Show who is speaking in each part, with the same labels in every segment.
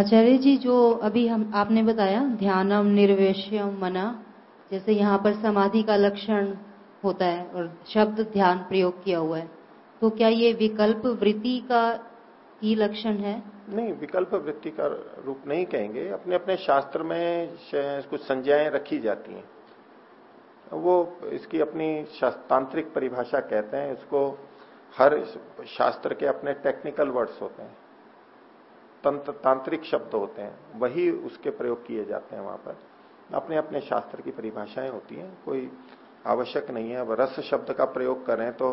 Speaker 1: आचार्य जी, जो अभी हम, आपने बताया, ध्यानम, निर्वेश्यम, मना, जैसे यहाँ पर समाधि का लक्षण होता है और शब्द ध्यान प्रयोग किया हुआ है तो क्या ये विकल्प वृत्ति का ही लक्षण है?
Speaker 2: नहीं, विकल्प वृत्ति का रूप नहीं कहेंगे। अपने अपने शास्त्र में कुछ संज्ञाएँ रखी जाती हैं। वो इसकी अपनी तांत्रिक परिभाषा कहते हैं। इसको हर शास्त्र के अपने टेक्निकल वर्ड्स होते हैं। तंत्र तांत्रिक शब्द होते हैं, वही उसके प्रयोग किए जाते हैं वहाँ पर। अपने अपने शास्त्र की परिभाषाएँ होती हैं, कोई आवश्यक नहीं है। अब रस शब्द का प्रयोग करें तो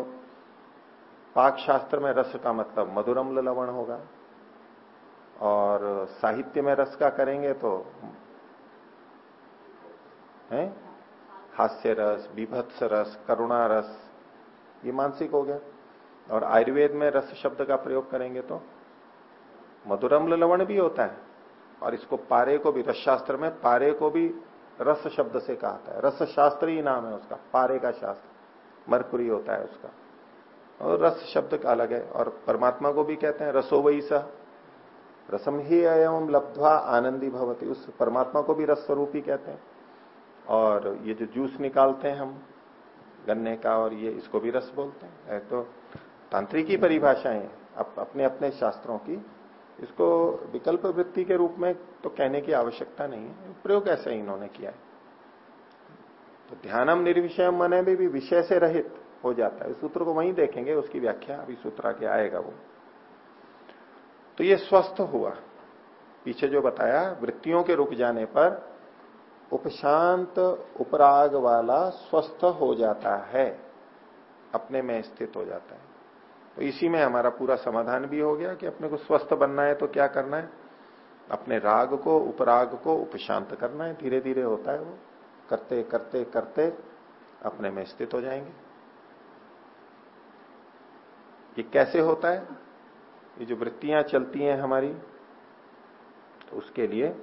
Speaker 2: पाक शास्त्र में रस का मतलब मधुरम लवण होगा और साहित्य में रस का करेंगे तो है? हास्य रस विभत्स रस, करुणा रस, ये मानसिक हो गया। और आयुर्वेद में रस शब्द का प्रयोग करेंगे तो मधुरम लवण भी होता है। और इसको पारे को भी रस शास्त्र में पारे को भी रस शब्द से कहा है। रस शास्त्र ही नाम है उसका पारे का शास्त्र। मरकुरी होता है उसका। और रस शब्द का अलग है और परमात्मा को भी कहते हैं रसो वही सा। रसम ही एवं लब्धवा आनंदी भवती। उस परमात्मा को भी रस स्वरूप ही कहते हैं। और ये जो जूस निकालते हैं हम गन्ने का और ये इसको भी रस बोलते हैं। तो तांत्रिकी परिभाषाएँ अप, अपने अपने शास्त्रों की इसको विकल्प वृत्ति के रूप में तो कहने की आवश्यकता नहीं है, प्रयोग ऐसे ही इन्होंने किया है। तो ध्यानम निर्विषय मने में भी विषय से रहित हो जाता है। सूत्र को वहीं देखेंगे, उसकी व्याख्या अभी सूत्र आगे आएगा वो। तो ये स्वस्थ हुआ। पीछे जो बताया, वृत्तियों के रुक जाने पर उपशांत उपराग वाला स्वस्थ हो जाता है, अपने में स्थित हो जाता है। तो इसी में हमारा पूरा समाधान भी हो गया कि अपने को स्वस्थ बनना है तो क्या करना है? अपने राग को, उपराग को उपशांत करना है धीरे धीरे होता है वो। करते करते करते अपने में स्थित हो जाएँगे। ये कैसे होता है? ये जो वृत्तियाँ चलती हैं हमारी तो उसके लिए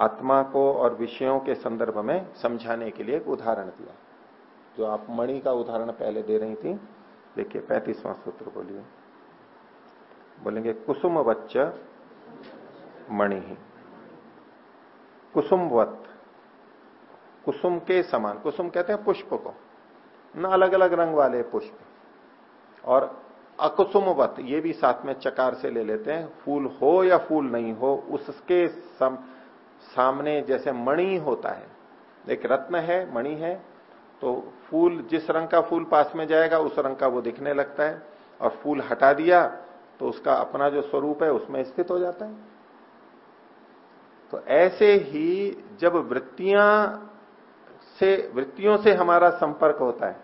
Speaker 2: आत्मा को और विषयों के संदर्भ में समझाने के लिए एक उदाहरण दिया। जो आप मणि का उदाहरण पहले दे रही थी देखिए पैंतीसवां सूत्र बोलिए। बोलेंगे कुसुम वच्च मणि। कुसुमवत कुसुम के समान कुसुम कहते हैं पुष्प को न अलग अलग रंग वाले पुष्प। और अकुसुमवत ये भी साथ में चकार से ले लेते हैं फूल हो या फूल नहीं हो उसके सम, सामने जैसे मणि होता है। एक रत्न है मणि है तो फूल, जिस रंग का फूल पास में जाएगा, उस रंग का वो दिखने लगता है। और फूल हटा दिया तो उसका अपना जो स्वरूप है, उसमें स्थित हो जाता है। तो ऐसे ही जब वृत्तियाँ से, वृत्तियों से हमारा संपर्क होता है,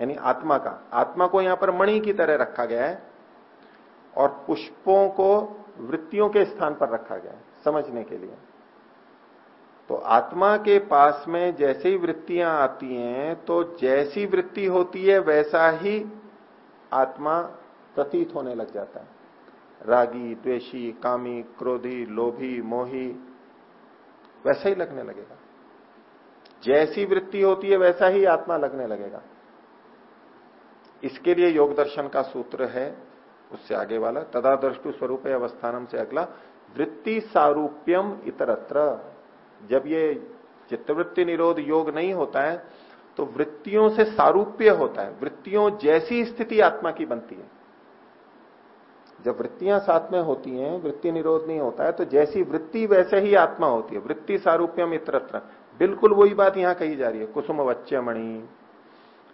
Speaker 2: यानी आत्मा का, आत्मा को यहाँ पर मणि की तरह रखा गया है, और पुष्पों को वृत्तियों के स्थान पर रखा गया है, समझने के लिए। तो आत्मा के पास में जैसे ही वृत्तियाँ आती हैं तो जैसी वृत्ति होती है, वैसा ही आत्मा प्रतीत होने लग जाता है। रागी, द्वेषी, कामी, क्रोधी, लोभी, मोही, वैसा ही लगने लगेगा। जैसी वृत्ति होती है, वैसा ही आत्मा लगने लगेगा। इसके लिए योग दर्शन का सूत्र है, उससे आगे वाला, तदादृष्टु स्वरूप अवस्थानम से अगला, वृत्ति सारूप्यम इतरत्र। जब ये चित्तवृत्ति निरोध योग नहीं होता है तो वृत्तियों से सारूप्य होता है। वृत्तियों जैसी स्थिति आत्मा की बनती है। जब वृत्तियाँ साथ में होती हैं, वृत्ति निरोध नहीं होता है तो जैसी वृत्ति वैसे ही आत्मा होती है। वृत्ति सारूप्यम इतरत्र। बिल्कुल वही बात यहाँ कही जा रही है। कुसुम वच्चे मणि।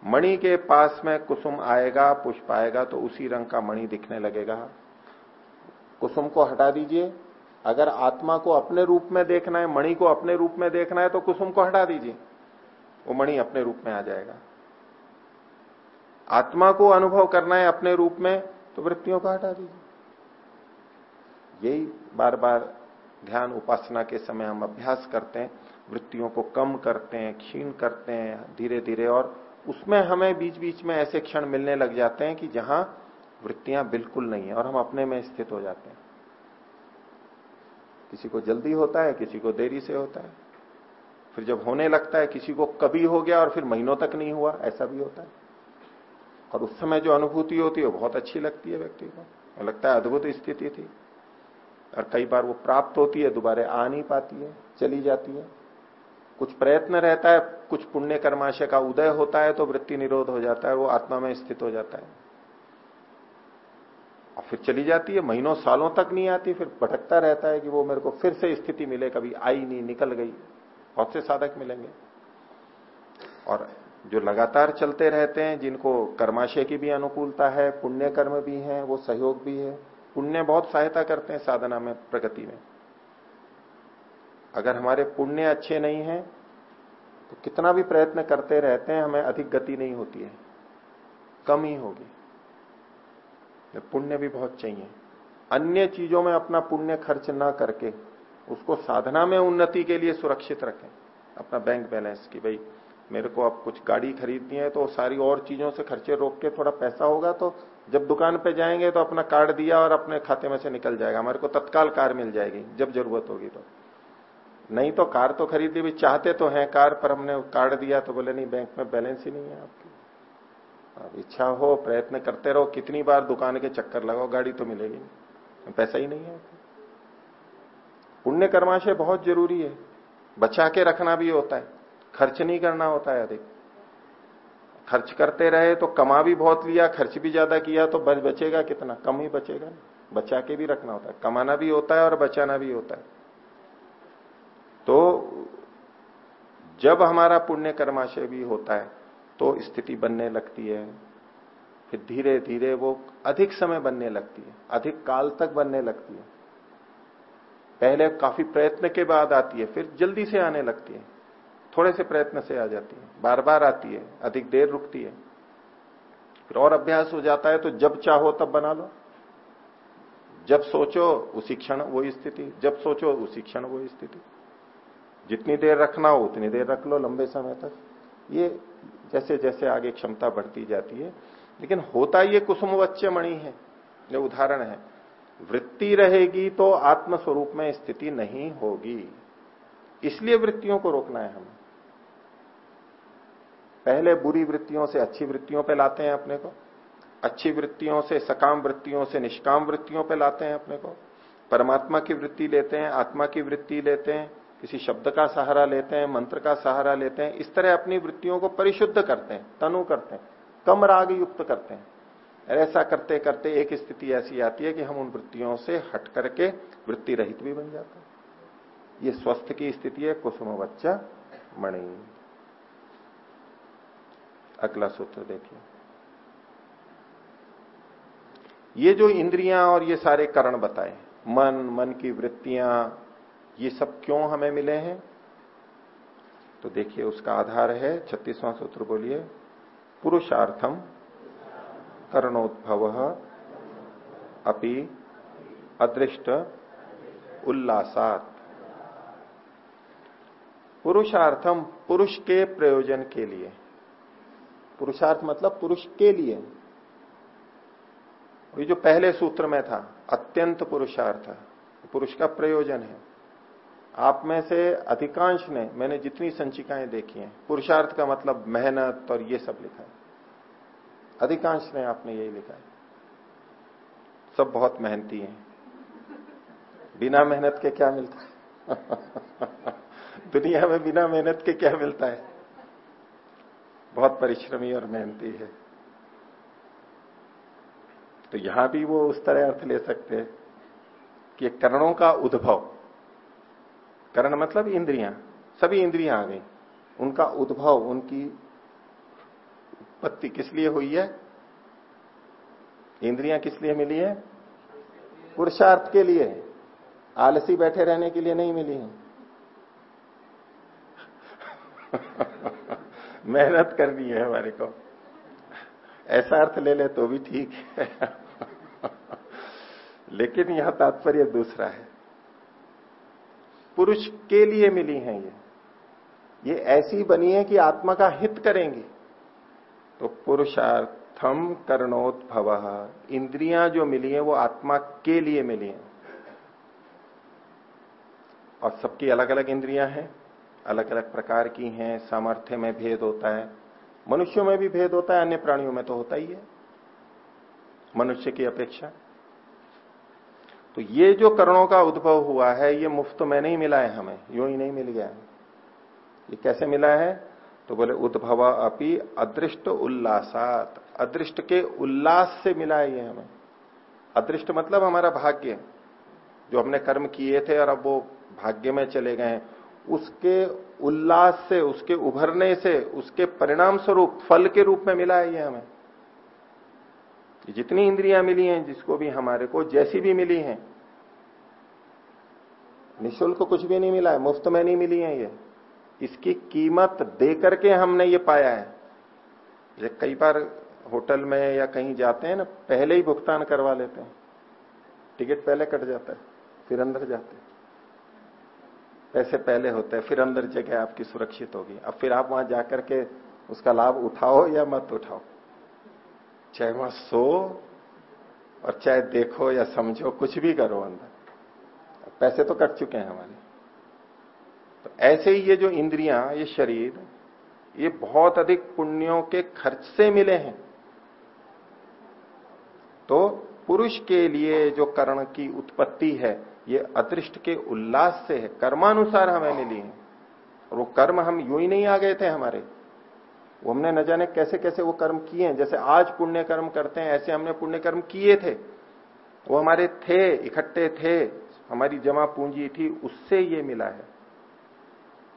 Speaker 2: मणि के पास में कुसुम आएगा, पुष्प आएगा तो उसी रंग का मणि दिखने लगेगा। कुसुम को हटा दीजिए। अगर आत्मा को अपने रूप में देखना है, मणि को अपने रूप में देखना है तो कुसुम को हटा दीजिए। वो मणि अपने रूप में आ जाएगा। आत्मा को अनुभव करना है अपने रूप में तो वृत्तियों को हटा दीजिए। यही बार बार ध्यान उपासना के समय हम अभ्यास करते हैं, वृत्तियों को कम करते हैं, क्षीण करते हैं धीरे धीरे और उसमें हमें बीच बीच में ऐसे क्षण मिलने लग जाते हैं कि जहाँ वृत्तियाँ बिल्कुल नहीं है और हम अपने में स्थित हो जाते हैं। किसी को जल्दी होता है, किसी को देरी से होता है। फिर जब होने लगता है, किसी को कभी हो गया और फिर महीनों तक नहीं हुआ, ऐसा भी होता है। और उस समय जो अनुभूति होती है बहुत अच्छी लगती है व्यक्ति को। लगता है अद्भुत स्थिति थी। और कई बार वो प्राप्त होती है, दोबारा आ नहीं पाती है, चली जाती है। कुछ प्रयत्न रहता है, कुछ पुण्य कर्माशय का उदय होता है तो वृत्ति निरोध हो जाता है, वो आत्मा में स्थित हो जाता है। और फिर चली जाती है, महीनों सालों तक नहीं आती, फिर भटकता रहता है कि वो मेरे को फिर से स्थिति मिले, कभी आई नहीं, निकल गई। बहुत से साधक मिलेंगे। और जो लगातार चलते रहते हैं, जिनको कर्माशय की भी अनुकूलता है, पुण्य कर्म भी है, वो सहयोग भी है, पुण्य बहुत सहायता करते हैं साधना में, प्रगति में। अगर हमारे पुण्य अच्छे नहीं है तो कितना भी प्रयत्न करते रहते हैं, हमें अधिक गति नहीं होती है। कम ही होगी। पुण्य भी बहुत चाहिए। अन्य चीज़ों में अपना पुण्य खर्च ना करके उसको साधना में उन्नति के लिए सुरक्षित रखें। अपना बैंक बैलेंस की, भाई, मेरे को अब कुछ गाड़ी खरीदनी है तो सारी और चीज़ों से खर्चे रोक के थोड़ा पैसा होगा तो जब दुकान पे जाएँगे तो अपना कार्ड दिया और अपने खाते में से निकल जाएगा। हमारे को तत्काल कार मिल जाएगी, जब ज़रूरत होगी तो। नहीं तो कार तो खरीद ली भी, चाहते तो हैं कार पर हमने कार्ड दिया तो बोले, नहीं बैंक में बैलेंस ही नहीं है आपकी अब इच्छा हो, प्रयत्न करते रहो, कितनी बार दुकान के चक्कर लगाओ, गाड़ी तो मिलेगी नहीं। पैसा ही नहीं है। पुण्य कर्माशय बहुत ज़रूरी है। बचा के रखना भी होता है। खर्च नहीं करना होता है अधिक। खर्च करते रहे तो कमा भी बहुत लिया, खर्च भी ज़्यादा किया तो बच बचेगा कितना? कम ही बचेगा बचा के भी रखना होता है। कमाना भी होता है और बचाना भी होता है। तो जब हमारा पुण्य कर्माशय भी होता है तो स्थिति बनने लगती है। फिर धीरे धीरे वो अधिक समय बनने लगती है, अधिक काल तक बनने लगती है। पहले काफ़ी प्रयत्न के बाद आती है, फिर जल्दी से आने लगती है। थोड़े से प्रयत्न से आ जाती है बार बार आती है, अधिक देर रुकती है। फिर और अभ्यास हो जाता है तो जब चाहो तब बना लो। जब सोचो, उसी क्षण वो स्थिति। जब सोचो, उसी क्षण वो स्थिति। जितनी देर रखना हो, उतनी देर रख लो लंबे समय तक। ये जैसे जैसे आगे क्षमता बढ़ती जाती है, लेकिन होता ये कुसुमवच्च मणि है, ये उदाहरण है। वृत्ति रहेगी तो आत्म स्वरूप में स्थिति नहीं होगी। इसलिए वृत्तियों को रोकना है हमें। पहले बुरी वृत्तियों से अच्छी वृत्तियों पे लाते हैं अपने को, अच्छी वृत्तियों से सकाम वृत्तियों से निष्काम वृत्तियों पे लाते हैं अपने को। परमात्मा की वृत्ति लेते हैं, आत्मा की वृत्ति लेते हैं किसी शब्द का सहारा लेते हैं, मंत्र का सहारा लेते हैं, इस तरह अपनी वृत्तियों को परिशुद्ध करते हैं, तनु करते हैं, कम राग युक्त करते हैं। ऐसा करते करते एक स्थिति ऐसी आती है कि हम उन वृत्तियों से हट करके वृत्ति रहित भी बन जाते हैं। ये स्वस्थ की स्थिति है, कुसुम बच्चा मणि। अगला सूत्र देखिए। ये जो इंद्रियाँ और ये सारे करण बताए मन मन की वृत्तियाँ ये सब क्यों हमें मिले हैं? तो देखिए, उसका आधार है, छत्तीसवां सूत्र बोलिए, पुरुषार्थम कर्णोद्भव अपि अदृष्ट उल्लासात। पुरुषार्थम पुरुष के प्रयोजन के लिए। पुरुषार्थ मतलब पुरुष के लिए। ये जो पहले सूत्र में था, अत्यंत पुरुषार्थ, पुरुष का प्रयोजन है। आप में से अधिकांश ने मैंने जितनी संचिकाएँ देखी हैं, पुरुषार्थ का मतलब मेहनत और ये सब लिखा है। अधिकांश ने आपने यही लिखा है। सब बहुत मेहनती हैं। बिना मेहनत के क्या मिलता है? दुनिया में बिना मेहनत के क्या मिलता है? बहुत परिश्रमी और मेहनती है। तो यहाँ भी वो उस तरह अर्थ ले सकते हैं कि करणों का उद्भव करण मतलब इंद्रियाँ। सभी इंद्रियाँ आ गई। उनका उद्भव, उनकी उत्पत्ति किस लिए हुई है? इंद्रियाँ किस लिए मिली है? पुरुषार्थ के लिए। आलसी बैठे रहने के लिए नहीं मिली है। मेहनत करनी है हमारे को। ऐसा अर्थ ले ले तो भी ठीक है। लेकिन यह तात्पर्य दूसरा है। पुरुष के लिए मिली हैं ये। ये ऐसी बनी है कि आत्मा का हित करेंगी। तो पुरुषार्थम कर्णोद्भव। इंद्रियाँ जो मिली है, वो आत्मा के लिए मिली हैं। और सबकी अलग अलग इंद्रियाँ हैं अलग अलग प्रकार की हैं, सामर्थ्य में भेद होता है। मनुष्यों में भी भेद होता है, अन्य प्राणियों में तो होता ही है। मनुष्य की अपेक्षा। तो ये जो करणों का उद्भव हुआ है, ये मुफ़्त में नहीं मिला है हमें, यूँ ही नहीं मिल गया। ये कैसे मिला है? तो बोले, उद्भव अपनी अदृष्ट उल्लासात। अदृष्ट के उल्लास से मिला है ये हमें। अदृष्ट मतलब हमारा भाग्य, जो हमने कर्म किए थे और अब वो भाग्य में चले गए। उसके उल्लास से, उसके उभरने से, उसके परिणाम स्वरूप फल के रूप में मिला है ये हमें। जितनी इंद्रियाँ मिली हैं, जिसको भी हमारे को जैसी भी मिली हैं, निशुल्क कुछ भी नहीं मिला है, मुफ़्त में नहीं मिली है ये। इसकी कीमत दे करके हमने ये पाया है। कई बार होटल में या कहीं जाते हैं ना, पहले ही भुगतान करवा लेते हैं। टिकट पहले कट जाता है, फिर अंदर जाते हैं। पैसे पहले होते हैं, फिर अंदर जगह आपकी सुरक्षित होगी। अब फिर आप वहाँ जाकर के उसका लाभ उठाओ या मत उठाओ। चाहे वहाँ सो और चाहे देखो या समझो, कुछ भी करो अंदर। पैसे तो कट चुके हैं हमारे। तो ऐसे ही ये जो इंद्रियाँ, ये शरीर, ये बहुत अधिक पुण्यों के खर्च से मिले हैं। तो पुरुष के लिए जो कर्ण की उत्पत्ति है, ये अदृष्ट के उल्लास से है। कर्मानुसार हमें मिली है। और वो कर्म हम यूँ ही नहीं आ गए थे हमारे। वो हमने न जाने कैसे कैसे वो कर्म किए हैं। जैसे आज पुण्य कर्म करते हैं, ऐसे हमने पुण्य कर्म किए थे। वो हमारे थे, इकट्ठे थे, हमारी जमा पूंजी थी, उससे ये मिला है।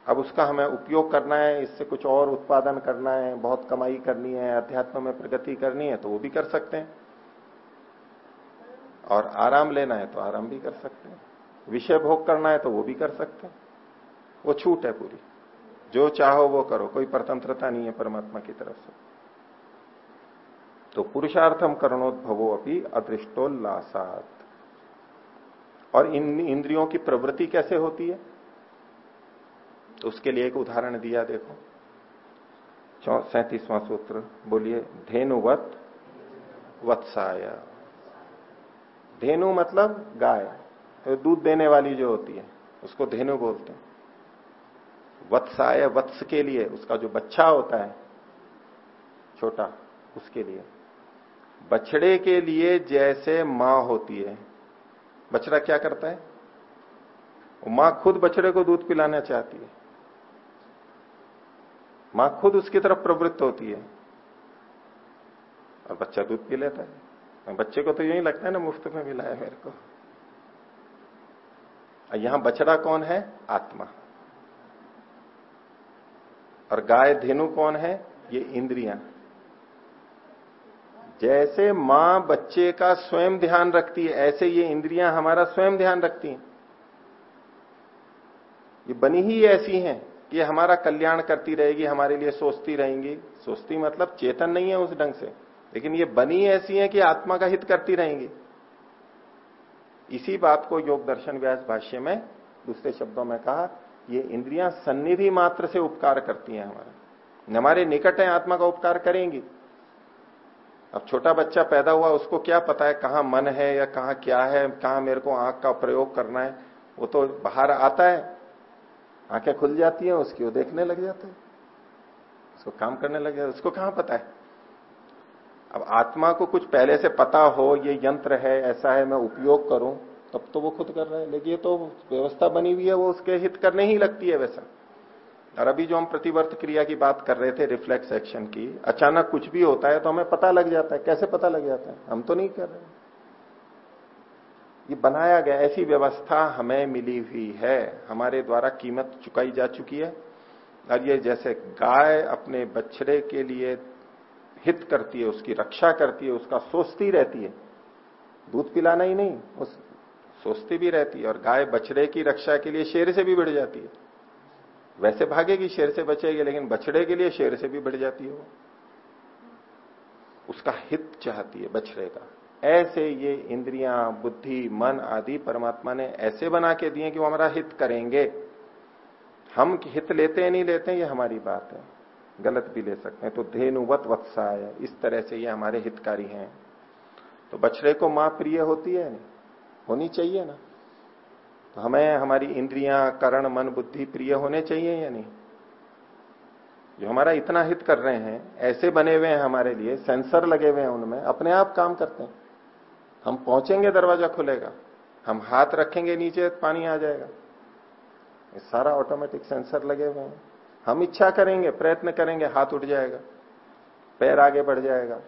Speaker 2: अब उसका हमें उपयोग करना है, इससे कुछ और उत्पादन करना है, बहुत कमाई करनी है, अध्यात्म में प्रगति करनी है तो वो भी कर सकते हैं। और आराम लेना है तो आराम भी कर सकते हैं। विषय भोग करना है तो वो भी कर सकते हैं। वो छूट है पूरी। जो चाहो वो करो, कोई परतंत्रता नहीं है परमात्मा की तरफ़ से। तो पुरुषार्थम करणोद्भवो अपनी अदृष्टोल्लासात। और इन इंद्रियों की प्रवृत्ति कैसे होती है? तो उसके लिए एक उदाहरण दिया, देखो। सैतीसवां सूत्र, बोलिए, धेनुवत वत्साय। धेनु मतलब गाय तो दूध देने वाली जो होती है, उसको धेनु बोलते हैं। वत्साय वत्स के लिए, उसका जो बच्चा होता है, छोटा, उसके लिए। बछड़े के लिए जैसे माँ होती है। बछड़ा क्या करता है? माँ खुद बछड़े को दूध पिलाना चाहती है। माँ खुद उसकी तरफ़ प्रवृत्त होती है। और बच्चा दूध पी लेता है। बच्चे को तो यही लगता है ना, मुफ़्त में मिला है मेरे को। यहाँ बछड़ा कौन है? आत्मा। और गाय धेनु कौन है? ये इंद्रियाँ। जैसे माँ बच्चे का स्वयं ध्यान रखती है, ऐसे ये इंद्रियाँ हमारा स्वयं ध्यान रखती हैं। ये बनी ही ऐसी हैं कि हमारा कल्याण करती रहेगी, हमारे लिए सोचती रहेंगी। सोचती मतलब चेतन नहीं है उस ढंग से। लेकिन ये बनी ऐसी है कि आत्मा का हित करती रहेंगी। इसी बात को योग दर्शन व्यास भाष्य में दूसरे शब्दों में कहा ये इंद्रियाँ सन्निधि मात्र से उपकार करती हैं हमारे। हमारे निकट है, आत्मा का उपकार करेंगी। अब छोटा बच्चा पैदा हुआ, उसको क्या पता है कहाँ मन है या कहाँ क्या है, कहाँ मेरे को आँख का प्रयोग करना है। वो तो बाहर आता है, आँखें खुल जाती हैं, उसकी वो देखने लग जाते हैं। उसको काम करने लग जाता उसको कहाँ पता है? अब आत्मा को कुछ पहले से पता हो, ये यंत्र है, ऐसा है, मैं उपयोग करूँ तब तो वो खुद कर रहे हैं। लेकिन ये तो व्यवस्था बनी हुई है, वो उसके हित करने ही लगती है वैसा। और अभी जो हम प्रतिवर्त क्रिया की बात कर रहे थे रिफ्लेक्स एक्शन की, अचानक कुछ भी होता है तो हमें पता लग जाता है। कैसे पता लग जाता है? हम तो नहीं कर रहे ये बनाया गया, ऐसी व्यवस्था हमें मिली हुई है। हमारे द्वारा कीमत चुकाई जा चुकी है। और ये जैसे गाय अपने बछड़े के लिए हित करती है, उसकी रक्षा करती है, उसका सोचती रहती है। दूध पिलाना ही नहीं, उस सोचती भी रहती है और गाय बछड़े की रक्षा के लिए शेर से भी बढ़ जाती है। वैसे भागेगी, शेर से बचेगी, लेकिन बछड़े के लिए शेर से भी बढ़ जाती है वो। उसका हित चाहती है बछड़े का। ऐसे ये इंद्रियाँ, बुद्धि, मन आदि परमात्मा ने ऐसे बना के दिए कि वो हमारा हित करेंगे। हम हित लेते हैं, नहीं लेते हैं, ये हमारी बात है। गलत भी ले सकते हैं। तो धेनुवत वत्साय, इस तरह से ये हमारे हितकारी हैं। तो बछड़े को माँ प्रिय होती है नहीं? होनी चाहिए ना? तो हमें हमारी इंद्रियाँ, करण, मन, बुद्धि प्रिय होने चाहिए या नहीं? जो हमारा इतना हित कर रहे हैं, ऐसे बने हुए हैं हमारे लिए, सेंसर लगे हुए हैं उनमें, अपने आप काम करते हैं। हम पहुँचेंगे, दरवाज़ा खुलेगा। हम हाथ रखेंगे, नीचे पानी आ जाएगा। ये सारा ऑटोमेटिक सेंसर लगे हुए हैं। हम इच्छा करेंगे, प्रयत्न करेंगे, हाथ उठ जाएगा। पैर आगे बढ़ जाएगा।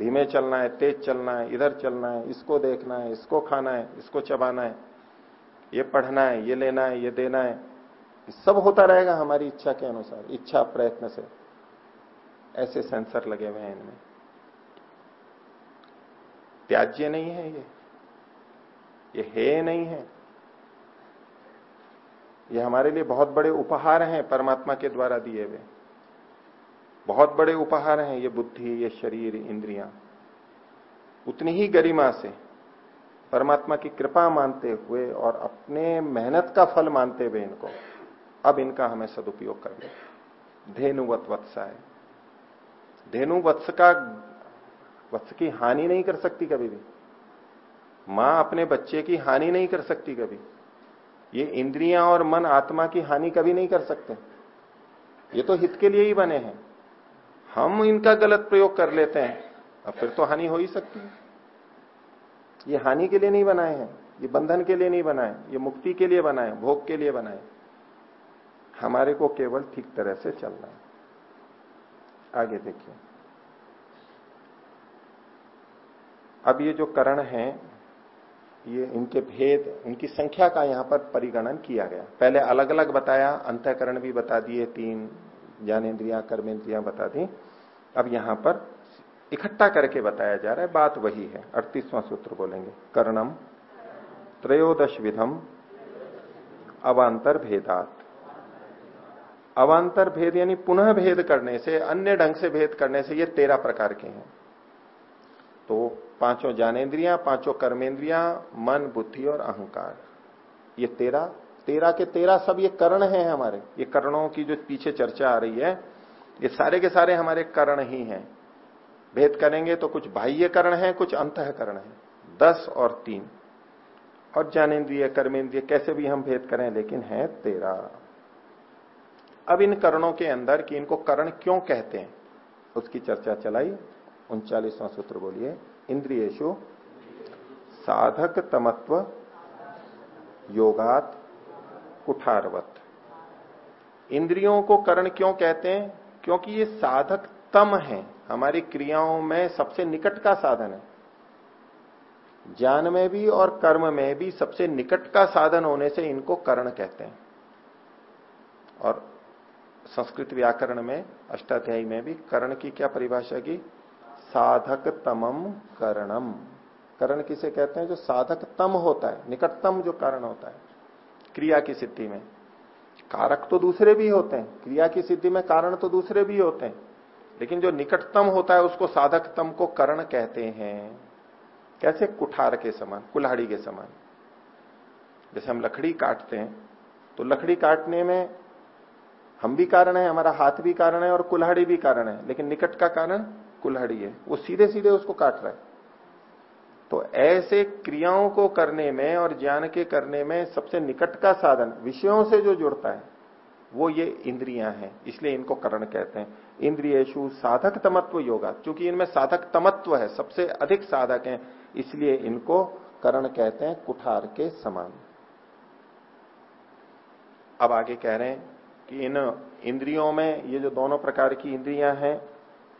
Speaker 2: धीमे चलना है, तेज चलना है, इधर चलना है, इसको देखना है, इसको खाना है, इसको चबाना है, ये पढ़ना है, ये लेना है, ये देना है। सब होता रहेगा हमारी इच्छा के अनुसार, इच्छा, प्रयत्न से। ऐसे सेंसर लगे हुए हैं इनमें। त्याज्य नहीं है ये। ये है नहीं है। ये हमारे लिए बहुत बड़े उपहार हैं परमात्मा के द्वारा दिए हुए। बहुत बड़े उपहार हैं ये बुद्धि, ये शरीर, इंद्रियाँ। उतनी ही गरिमा से परमात्मा की कृपा मानते हुए और अपने मेहनत का फल मानते हुए इनको, अब इनका हमें सदुपयोग कर करना धेनुवत वत्सा है। धेनु वत्स का, वत्स की हानि नहीं कर सकती कभी भी। माँ अपने बच्चे की हानि नहीं कर सकती कभी। ये इंद्रियाँ और मन आत्मा की हानि कभी नहीं कर सकते। ये तो हित के लिए ही बने हैं। हम इनका गलत प्रयोग कर लेते हैं। अब फिर तो हानि हो ही सकती है। ये हानि के लिए नहीं बनाए हैं, ये बंधन के लिए नहीं बनाए, ये मुक्ति के लिए बनाए, भोग के लिए बनाए। हमारे को केवल ठीक तरह से चलना है। आगे देखिए। अब ये जो करण है, ये इनके भेद, इनकी संख्या का यहाँ पर परिगणन किया गया। पहले अलग अलग बताया, अंतकरण भी बता दिए, तीन ज्ञानेन्द्रिया कर्मेंद्रिया बता दी अब यहाँ पर इकट्ठा करके बताया जा रहा है, बात वही है। अड़तीसवां सूत्र बोलेंगे। कर्णम त्रयोदश विधम अवांतर भेदात अवांतर भेद यानी पुनः भेद करने से, अन्य ढंग से भेद करने से ये तेरह प्रकार के हैं। तो पाँचों ज्ञानेन्द्रिया, पाँचों कर्मेंद्रिया मन, बुद्धि और अहंकार। ये तेरह तेरह के तेरह सब ये कर्ण हैं हमारे। ये कर्णों की जो पीछे चर्चा आ रही है, ये सारे के सारे हमारे कर्ण ही हैं। भेद करेंगे तो कुछ बाह्य कर्ण है, कुछ अंत कर्ण है। दस और तीन। और ज्ञानेन्द्रिय कर्मेंद्रिय कैसे भी हम भेद करें, लेकिन है तेरह अब इन करणों के अंदर कि इनको करण क्यों कहते हैं, उसकी चर्चा चलाई। उनचालीसवां सूत्र बोलिए इंद्रियेशु साधक तमत्व योगात कुठारवत इंद्रियों को करण क्यों कहते हैं? क्योंकि ये साधक तम है। हमारी क्रियाओं में सबसे निकट का साधन है। ज्ञान में भी और कर्म में भी सबसे निकट का साधन होने से इनको करण कहते हैं। और संस्कृत व्याकरण में, अष्टाध्यायी में भी करण की क्या परिभाषा की? साधक तमम करणम। करण किसे कहते हैं? जो साधक तम होता है, निकटतम जो कारण होता है। क्रिया की सिद्धि में। कारक तो दूसरे भी होते हैं। क्रिया की सिद्धि में कारण तो दूसरे भी होते हैं। लेकिन जो निकटतम होता है, उसको साधकतम को करण कहते हैं। कैसे? कुठार के समान, कुल्हाड़ी के समान। जैसे हम लकड़ी काटते हैं तो लकड़ी काटने में हम भी कारण है, हमारा हाथ भी कारण है और कुल्हाड़ी भी कारण है। लेकिन निकट का कारण कुल्हाड़ी है। वो सीधे सीधे उसको काट रहा है। तो ऐसे क्रियाओं को करने में और ज्ञान के करने में सबसे निकट का साधन, विषयों से जो जुड़ता है, वो ये इंद्रियाँ हैं। इसलिए इनको करण कहते हैं। इंद्रियशु साधक तमत्व योगा। क्योंकि इनमें साधक तमत्व है, सबसे अधिक साधक हैं, इसलिए इनको करण कहते हैं कुठार के समान। अब आगे कह रहे हैं कि इन इंद्रियों में ये जो दोनों प्रकार की इंद्रियाँ हैं,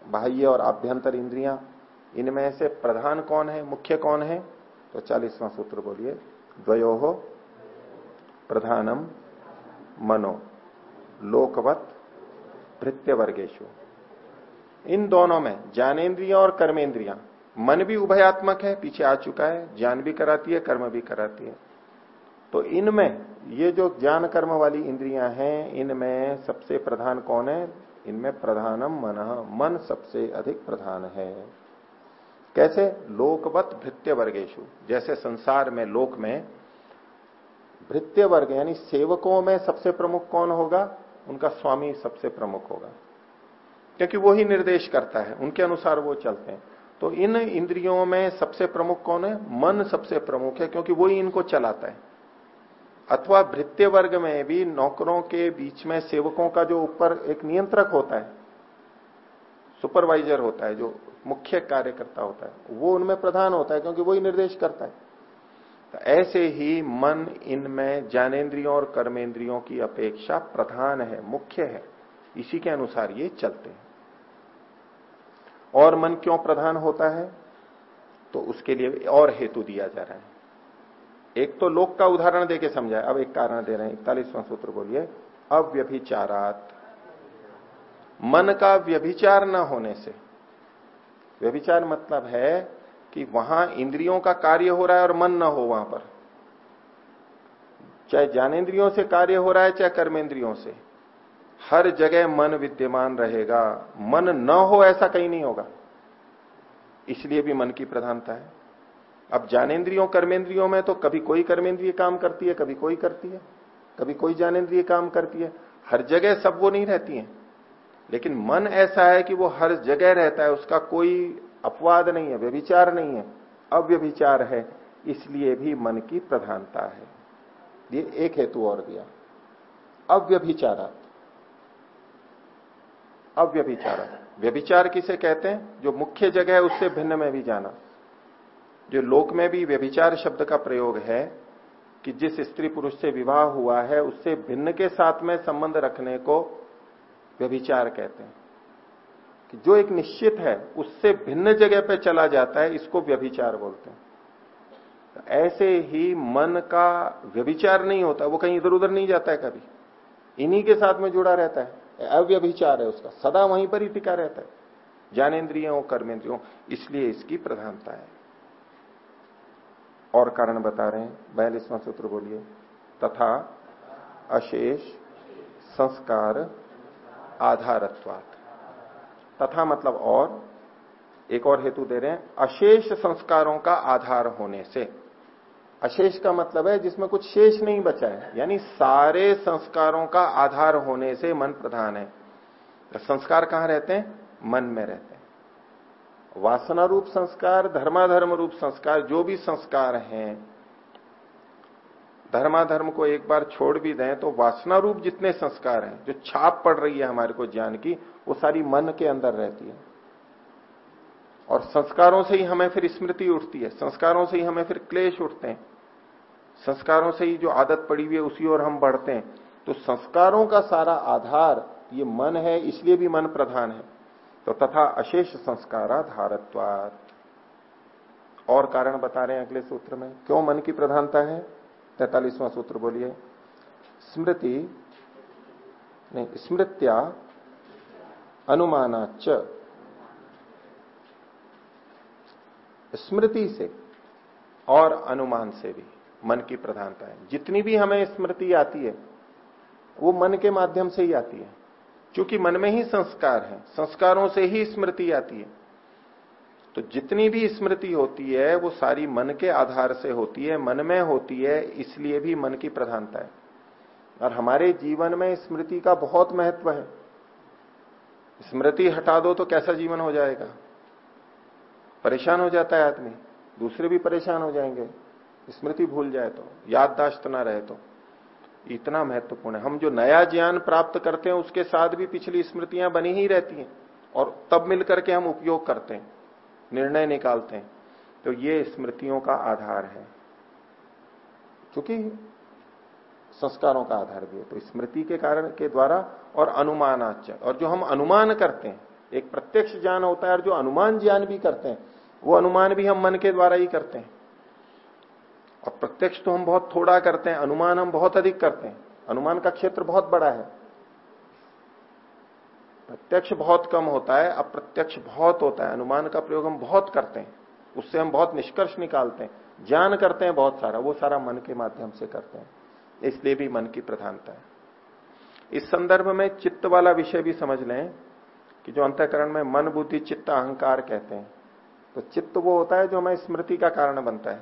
Speaker 2: बाह्य और आभ्यंतर इंद्रियाँ इनमें से प्रधान कौन है? मुख्य कौन है? तो चालीसवां सूत्र बोलिए, द्वयो हो प्रधानम मनो, लोकवत भृत्य वर्गेशु इन दोनों में ज्ञानेन्द्रिया और कर्मेंद्रिया मन भी उभयात्मक है, पीछे आ चुका है, ज्ञान भी कराती है, कर्म भी कराती है। तो इनमें ये जो ज्ञान कर्म वाली इंद्रियाँ हैं, इनमें सबसे प्रधान कौन है? इनमें प्रधानम मन। मन सबसे अधिक प्रधान है। कैसे? लोकवत भृत्य वर्गेशु जैसे संसार में, लोक में भृत्य वर्ग यानी सेवकों में सबसे प्रमुख कौन होगा? उनका स्वामी सबसे प्रमुख होगा। क्योंकि वो ही निर्देश करता है, उनके अनुसार वो चलते हैं। तो इन इंद्रियों में सबसे प्रमुख कौन है? मन सबसे प्रमुख है, क्योंकि वो ही इनको चलाता है। अथवा भृत्य वर्ग में भी नौकरों के बीच में सेवकों का जो ऊपर एक नियंत्रक होता है सुपरवाइजर होता है, जो मुख्य कार्यकर्ता होता है, वो उनमें प्रधान होता है, क्योंकि वही निर्देश करता है। तो ऐसे ही मन इनमें ज्ञानेन्द्रियों और कर्मेंद्रियों की अपेक्षा प्रधान है, मुख्य है। इसी के अनुसार ये चलते हैं। और मन क्यों प्रधान होता है? तो उसके लिए और हेतु दिया जा रहा है। एक तो लोक का उदाहरण देके समझाए। अब एक कारण दे रहे हैं। इकतालीसवां सूत्र बोलिए, अव्यभिचारात। मन का व्यभिचार न होने से। व्यभिचार मतलब है कि वहाँ इंद्रियों का कार्य हो रहा है और मन न हो वहाँ पर। चाहे ज्ञानेन्द्रियों से कार्य हो रहा है, चाहे कर्मेंद्रियों से। हर जगह मन विद्यमान रहेगा। मन न हो ऐसा कहीं नहीं होगा। इसलिए भी मन की प्रधानता है। अब ज्ञानेन्द्रियों, कर्मेंद्रियों में तो कभी कोई कर्मेंद्रिय काम करती है, कभी कोई करती है, कभी कोई ज्ञानेन्द्रिय काम करती है। हर जगह सब वो नहीं रहती है। लेकिन मन ऐसा है कि वो हर जगह रहता है, उसका कोई अपवाद नहीं है, व्यभिचार नहीं है, अव्यभिचार है, इसलिए भी मन की प्रधानता है। ये एक हेतु और दिया। अव्यभिचारा अव्यभिचार व्यभिचार किसे कहते हैं? जो मुख्य जगह है, उससे भिन्न में भी जाना। जो लोक में भी व्यभिचार शब्द का प्रयोग है, कि जिस स्त्री पुरुष से विवाह हुआ है, उससे भिन्न के साथ में संबंध रखने को व्यभिचार कहते हैं। कि जो एक निश्चित है, उससे भिन्न जगह पे चला जाता है, इसको व्यभिचार बोलते हैं। तो ऐसे ही मन का व्यभिचार नहीं होता, वो कहीं इधर उधर नहीं जाता है कभी। इन्हीं के साथ में जुड़ा रहता है। अव्यभिचार है उसका, सदा वहीं पर ही टिका रहता है। ज्ञानेन्द्रियों, कर्मेंद्रियों, इसलिए इसकी प्रधानता है। और कारण बता रहे हैं। बयालीसवां सूत्र बोलिए। तथा अशेष संस्कार आधारत्वात। तथा मतलब और, एक और हेतु दे रहे हैं, अशेष संस्कारों का आधार होने से। अशेष का मतलब है जिसमें कुछ शेष नहीं बचा है, यानी सारे संस्कारों का आधार होने से मन प्रधान है। तो संस्कार कहाँ रहते हैं? मन में रहते हैं। वासना रूप संस्कार, धर्माधर्म रूप संस्कार, जो भी संस्कार हैं धर्माधर्म को एक बार छोड़ भी दें तो वासना रूप जितने संस्कार हैं, जो छाप पड़ रही है हमारे को ज्ञान की, वो सारी मन के अंदर रहती है। और संस्कारों से ही हमें फिर स्मृति उठती है, संस्कारों से ही हमें फिर क्लेश उठते हैं। संस्कारों से ही जो आदत पड़ी हुई है, उसी ओर हम बढ़ते हैं। तो संस्कारों का सारा आधार, ये मन है, इसलिए भी मन प्रधान है। तो तथा अशेष संस्काराधारत्वात और कारण बता रहे हैं अगले सूत्र में, क्यों मन की प्रधानता है? तैतालीसवां सूत्र बोलिए। स्मृति, नहीं, स्मृत्या अनुमानाच स्मृति से और अनुमान से भी मन की प्रधानता है। जितनी भी हमें स्मृति आती है, वो मन के माध्यम से ही आती है। क्योंकि मन में ही संस्कार है, संस्कारों से ही स्मृति आती है। तो जितनी भी स्मृति होती है, वो सारी मन के आधार से होती है, मन में होती है, इसलिए भी मन की प्रधानता है। और हमारे जीवन में स्मृति का बहुत महत्व है। स्मृति हटा दो तो कैसा जीवन हो जाएगा? परेशान हो जाता है आदमी। दूसरे भी परेशान हो जाएँगे। स्मृति भूल जाए तो याददाश्त ना रहे तो। इतना महत्वपूर्ण है। हम जो नया ज्ञान प्राप्त करते हैं, उसके साथ भी पिछली स्मृतियाँ बनी ही रहती हैं। और तब मिलकर के हम उपयोग करते हैं। निर्णय निकालते हैं। तो ये स्मृतियों का आधार है। क्योंकि संस्कारों का आधार भी है तो स्मृति के कारण के द्वारा और अनुमानाच और जो हम अनुमान करते हैं, एक प्रत्यक्ष ज्ञान होता है और जो अनुमान ज्ञान भी करते हैं, वो अनुमान भी हम मन के द्वारा ही करते हैं। और प्रत्यक्ष तो हम बहुत थोड़ा करते हैं, अनुमान हम बहुत अधिक करते हैं। अनुमान का क्षेत्र बहुत बड़ा है। प्रत्यक्ष बहुत कम होता है, अप्रत्यक्ष बहुत होता है। अनुमान का प्रयोग हम बहुत करते हैं। उससे हम बहुत निष्कर्ष निकालते हैं। ज्ञान करते हैं बहुत सारा, वो सारा मन के माध्यम से करते हैं। इसलिए भी मन की प्रधानता है। इस संदर्भ में चित्त वाला विषय भी समझ लें कि जो अंतकरण में मन, बुद्धि, चित्त, अहंकार कहते हैं तो चित्त वो होता है जो हमें स्मृति का कारण बनता है।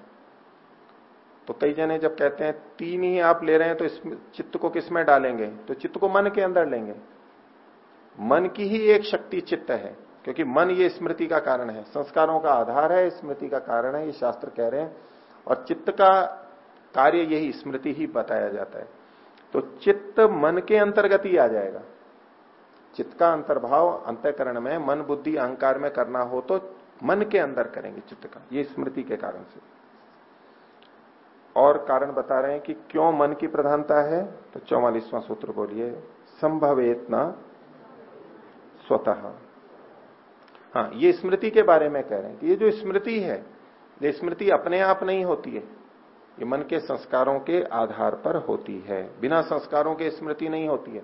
Speaker 2: तो कई जने जब कहते हैं, तीन ही आप ले रहे हैं तो इस चित्त को किसमें डालेंगे? तो चित्त को मन के अंदर लेंगे। मन की ही एक शक्ति चित्त है, क्योंकि मन ये स्मृति का कारण है। संस्कारों का आधार है, स्मृति का कारण है, ये शास्त्र कह रहे हैं। और चित्त का कार्य यही, स्मृति ही बताया जाता है। तो चित्त मन के अंतर्गत ही आ जाएगा। चित्त का अंतर्भाव, अंतकरण में, मन, बुद्धि, अहंकार में करना हो तो मन के अंदर करेंगे चित्त का, ये स्मृति के कारण से। और कारण बता रहे हैं कि क्यों मन की प्रधानता है तो चौवालीसवां सूत्र बोलिए संभवेत न स्वतः। हाँ ये स्मृति के बारे में कह रहे हैं कि ये जो स्मृति है, ये स्मृति अपने आप नहीं होती है। ये मन के संस्कारों के आधार पर होती है। बिना संस्कारों के स्मृति नहीं होती है।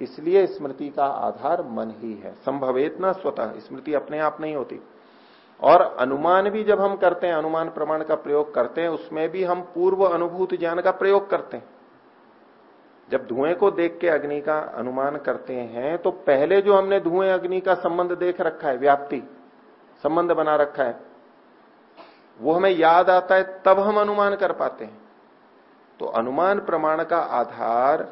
Speaker 2: इसलिए स्मृति का आधार मन ही है। संभवेत न स्वतः, स्मृति अपने आप नहीं होती। और अनुमान भी जब हम करते हैं, अनुमान प्रमाण का प्रयोग करते हैं, उसमें भी हम पूर्व अनुभूत ज्ञान का प्रयोग करते हैं। जब धुएँ को देख के अग्नि का अनुमान करते हैं तो पहले जो हमने धुएँ अग्नि का संबंध देख रखा है, व्याप्ति, संबंध बना रखा है, वो हमें याद आता है, तब हम अनुमान कर पाते हैं। तो अनुमान प्रमाण का आधार,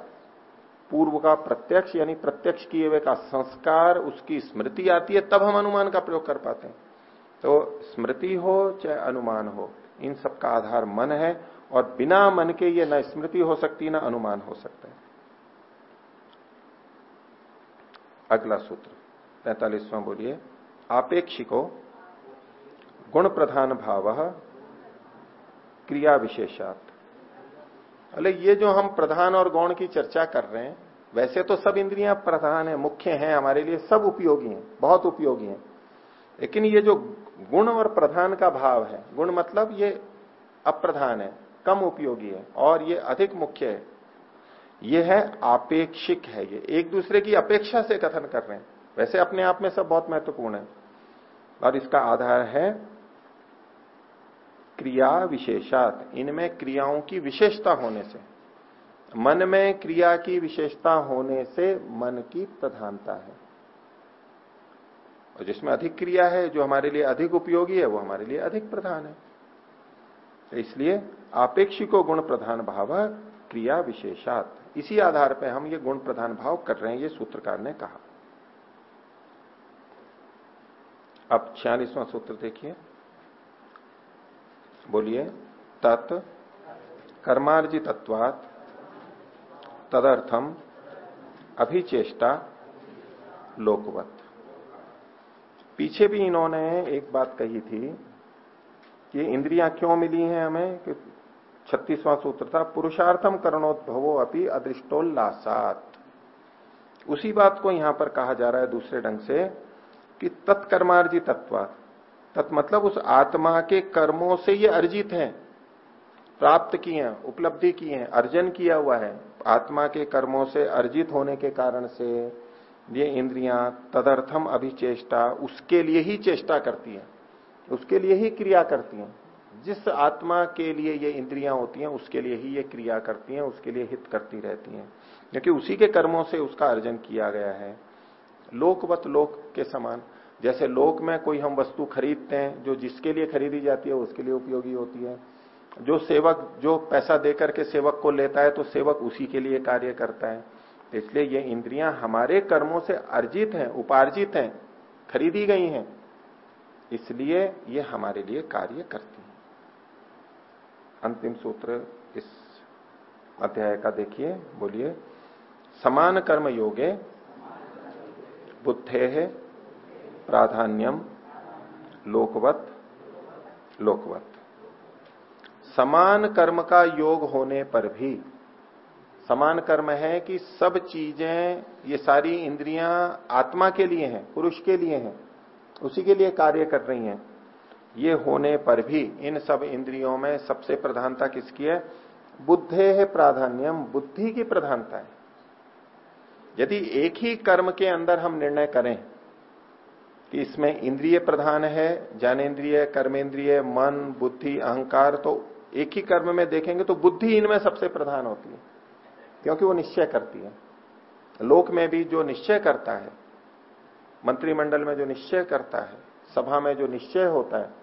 Speaker 2: पूर्व का प्रत्यक्ष यानी प्रत्यक्ष किए हुए का संस्कार, उसकी स्मृति आती है, तब हम अनुमान का प्रयोग कर पाते हैं। तो स्मृति हो चाहे अनुमान हो, इन सब का आधार मन है और बिना मन के ये न स्मृति हो सकती, न अनुमान हो सकता है। अगला सूत्र, पैतालीसवां बोलिए, आपेक्षिको गुण प्रधान भाव क्रिया विशेषात। अरे ये जो हम प्रधान और गौण की चर्चा कर रहे हैं, वैसे तो सब इंद्रियाँ प्रधान है, मुख्य हैं, हमारे लिए सब उपयोगी हैं, बहुत उपयोगी हैं। लेकिन ये जो गुण और प्रधान का भाव है, गुण मतलब ये अप्रधान है कम उपयोगी है और ये अधिक मुख्य है। ये है आपेक्षिक है ये। एक दूसरे की अपेक्षा से कथन कर रहे हैं। वैसे अपने आप में सब बहुत महत्वपूर्ण है। और इसका आधार है क्रिया विशेषात। इनमें क्रियाओं की विशेषता होने से, मन में क्रिया की विशेषता होने से मन की प्रधानता है। और जिसमें अधिक क्रिया है, जो हमारे लिए अधिक उपयोगी है, वो हमारे लिए अधिक प्रधान है। तो इसलिए आपेक्षिको गुण प्रधान भाव क्रिया विशेषात। इसी आधार पर हम ये गुण प्रधान भाव कर रहे हैं, ये सूत्रकार ने कहा। अब छियालीसवां सूत्र देखिए। बोलिए, तत् कर्मार्जितत्वात तदर्थम अभिचेष्टा लोकवत। पीछे भी इन्होंने एक बात कही थी कि इंद्रियाँ क्यों मिली हैं हमें? कि छत्तीसवां सूत्र था, पुरुषार्थम करणोद्भवो अपनी अदृष्टोल्लासात। उसी बात को यहाँ पर कहा जा रहा है दूसरे ढंग से, कि तत्कर्मार्जी तत्व तत् मतलब उस आत्मा के कर्मों से ये अर्जित हैं, प्राप्त किए हैं, उपलब्धि की है, अर्जन किया हुआ है, आत्मा के कर्मों से अर्जित होने के कारण से ये इंद्रियाँ तदर्थम अभिचेष्टा, उसके लिए ही चेष्टा करती है, उसके लिए ही क्रिया करती हैं। जिस आत्मा के लिए ये इंद्रियाँ होती हैं, उसके लिए ही ये क्रिया करती हैं, उसके लिए हित करती रहती हैं। क्योंकि उसी के कर्मों से उसका अर्जन किया गया है। लोकवत लोक के समान। जैसे लोक में कोई हम वस्तु खरीदते हैं, जो जिसके लिए खरीदी जाती है, उसके लिए उपयोगी होती है। जो सेवक, जो पैसा देकर के सेवक को लेता है तो सेवक उसी के लिए कार्य करता है। तो इसलिए ये इंद्रियाँ हमारे कर्मों से अर्जित हैं, उपार्जित हैं, खरीदी गई हैं। इसलिए ये हमारे लिए कार्य करती हैं। अंतिम सूत्र इस अध्याय का देखिए, बोलिए, समान कर्म योगे, बुद्धे प्राधान्यम, लोकवत लोकवत। समान कर्म का योग होने पर भी, समान कर्म है कि सब चीज़ें, ये सारी इंद्रियाँ आत्मा के लिए हैं, पुरुष के लिए हैं, उसी के लिए कार्य कर रही हैं। ये होने पर भी इन सब इंद्रियों में सबसे प्रधानता किसकी है? बुद्धे है प्राधान्यम, बुद्धि की प्रधानता है। यदि एक ही कर्म के अंदर हम निर्णय करें कि इसमें इंद्रिय प्रधान है, ज्ञानेन्द्रिय कर्मेंद्रिय मन, बुद्धि, अहंकार तो एक ही कर्म में देखेंगे तो बुद्धि इनमें सबसे प्रधान होती है, क्योंकि वो निश्चय करती है। लोक में भी जो निश्चय करता है, मंत्रिमंडल में जो निश्चय करता है, सभा में जो निश्चय होता है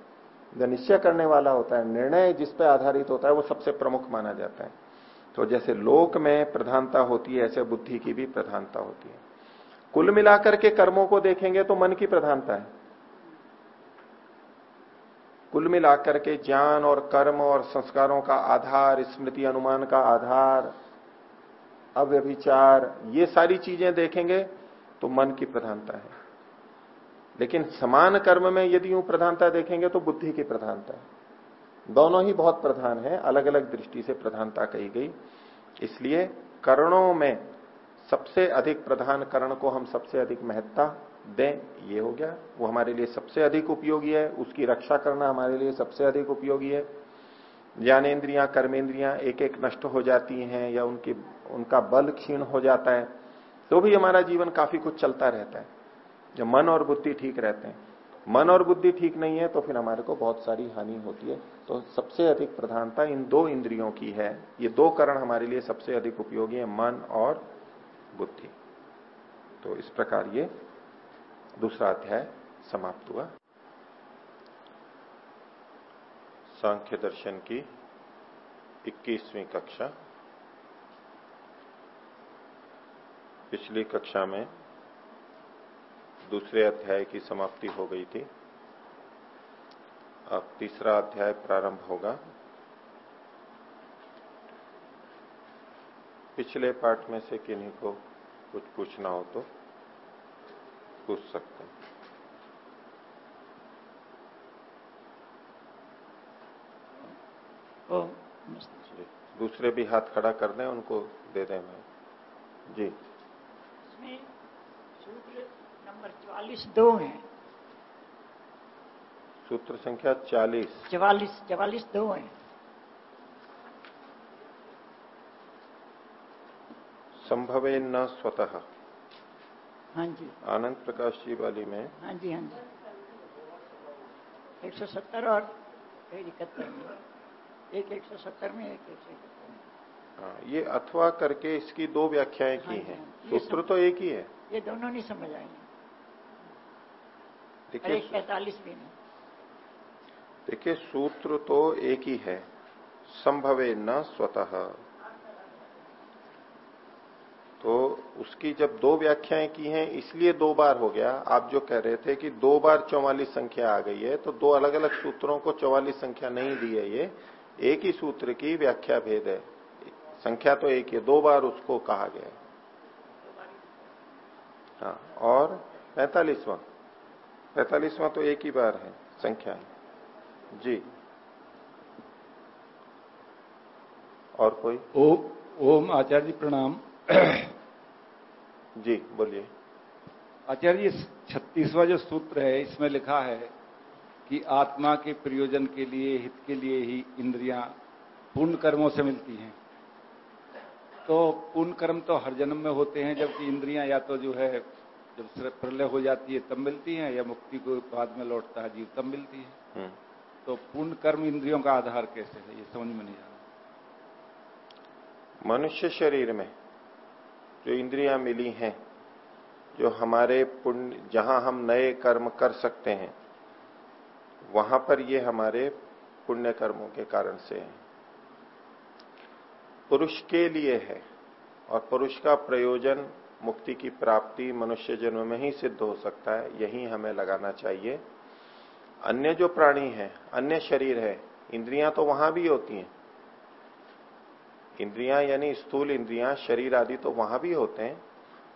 Speaker 2: जो निश्चय करने वाला होता है, निर्णय जिस पर आधारित होता है, वो सबसे प्रमुख माना जाता है। तो जैसे लोक में प्रधानता होती है, ऐसे बुद्धि की भी प्रधानता होती है। कुल मिलाकर के कर्मों को देखेंगे तो मन की प्रधानता है। कुल मिलाकर के ज्ञान और कर्म और संस्कारों का आधार, स्मृति अनुमान का आधार, अव्यभिचार, ये सारी चीज़ें देखेंगे तो मन की प्रधानता है। लेकिन समान कर्म में यदि यूँ प्रधानता देखेंगे तो बुद्धि की प्रधानता है। दोनों ही बहुत प्रधान है अलग अलग दृष्टि से प्रधानता कही गई। इसलिए करणों में सबसे अधिक प्रधान करण को हम सबसे अधिक महत्ता दें, ये हो गया। वो हमारे लिए सबसे अधिक उपयोगी है, उसकी रक्षा करना हमारे लिए सबसे अधिक उपयोगी है। ज्ञानेन्द्रियाँ कर्मेंद्रियाँ एक एक नष्ट हो जाती हैं या उनकी, उनका बल क्षीण हो जाता है तो भी हमारा जीवन काफ़ी कुछ चलता रहता है। जब मन और बुद्धि ठीक रहते हैं। मन और बुद्धि ठीक नहीं है तो फिर हमारे को बहुत सारी हानि होती है। तो सबसे अधिक प्रधानता इन दो इंद्रियों की है। ये दो करण हमारे लिए सबसे अधिक उपयोगी है, मन और बुद्धि। तो इस प्रकार ये दूसरा अध्याय समाप्त हुआ। सांख्य दर्शन की 21वीं कक्षा। पिछली कक्षा में दूसरे अध्याय की समाप्ति हो गई थी। अब तीसरा अध्याय प्रारंभ होगा। पिछले पाठ में से किन्हीं को कुछ पूछना हो तो पूछ सकते हैं। दूसरे भी हाथ खड़ा कर दें उनको दे दें मैं। जी।
Speaker 3: सूत्र नंबर चवालीस दो है।
Speaker 2: सूत्र संख्या चालीस।
Speaker 3: चवालीस चवालीस दो है।
Speaker 2: संभवे न स्वतः।
Speaker 3: हाँ जी।
Speaker 2: आनंद प्रकाश जी वाली में।
Speaker 3: हाँ जी हाँ जी। एक सौ सत्तर और इकहत्तर में। एक एक सौ सत्तर में एक एक सौ इकहत्तर में।
Speaker 2: हाँ, ये अथवा करके इसकी दो व्याख्याएँ की
Speaker 3: हाँ
Speaker 2: हैं।
Speaker 3: हाँ।
Speaker 2: सूत्र तो एक ही है।
Speaker 3: ये दोनों नहीं समझ आएँगे।
Speaker 2: देखिए
Speaker 3: पैंतालीस नहीं।
Speaker 2: देखिए सूत्र तो एक ही है। संभवे न स्वतः। तो उसकी जब दो व्याख्याएँ की हैं इसलिए दो बार हो गया। आप जो कह रहे थे कि दो बार चौवालीस संख्या आ गई है तो दो अलग अलग सूत्रों को चौवालीस संख्या नहीं दी है ये। एक ही सूत्र की व्याख्या भेद है। संख्या तो एक ही दो बार उसको कहा गया है। हाँ और पैतालीसवां। पैतालीसवां तो एक ही बार है संख्या जी। और कोई?
Speaker 4: ओम ओम आचार्य जी प्रणाम।
Speaker 2: जी बोलिए।
Speaker 4: आचार्य छत्तीसवा जो सूत्र है इसमें लिखा है कि आत्मा के प्रयोजन के लिए हित के लिए ही इंद्रियाँ पूर्ण कर्मों से मिलती हैं। तो पूर्ण कर्म तो हर जन्म में होते हैं जबकि इंद्रियाँ या तो जो है जब प्रलय हो जाती है तब मिलती है या मुक्ति को बाद में लौटता है जीव तब मिलती है।
Speaker 2: हम्म।
Speaker 4: तो पूर्ण कर्म इंद्रियों का आधार कैसे है ये समझ में नहीं आ रहा।
Speaker 2: मनुष्य शरीर में जो इंद्रियाँ मिली हैं जो हमारे पुण्य जहाँ हम नए कर्म कर सकते हैं वहाँ पर ये हमारे पुण्य कर्मों के कारण से है। पुरुष के लिए है और पुरुष का प्रयोजन मुक्ति की प्राप्ति मनुष्य जन्म में ही सिद्ध हो सकता है, यही हमें लगाना चाहिए। अन्य जो प्राणी है, अन्य शरीर है, इंद्रियाँ तो वहाँ भी होती हैं। इंद्रियाँ यानी स्थूल इंद्रियाँ, शरीर आदि तो वहाँ भी होते हैं।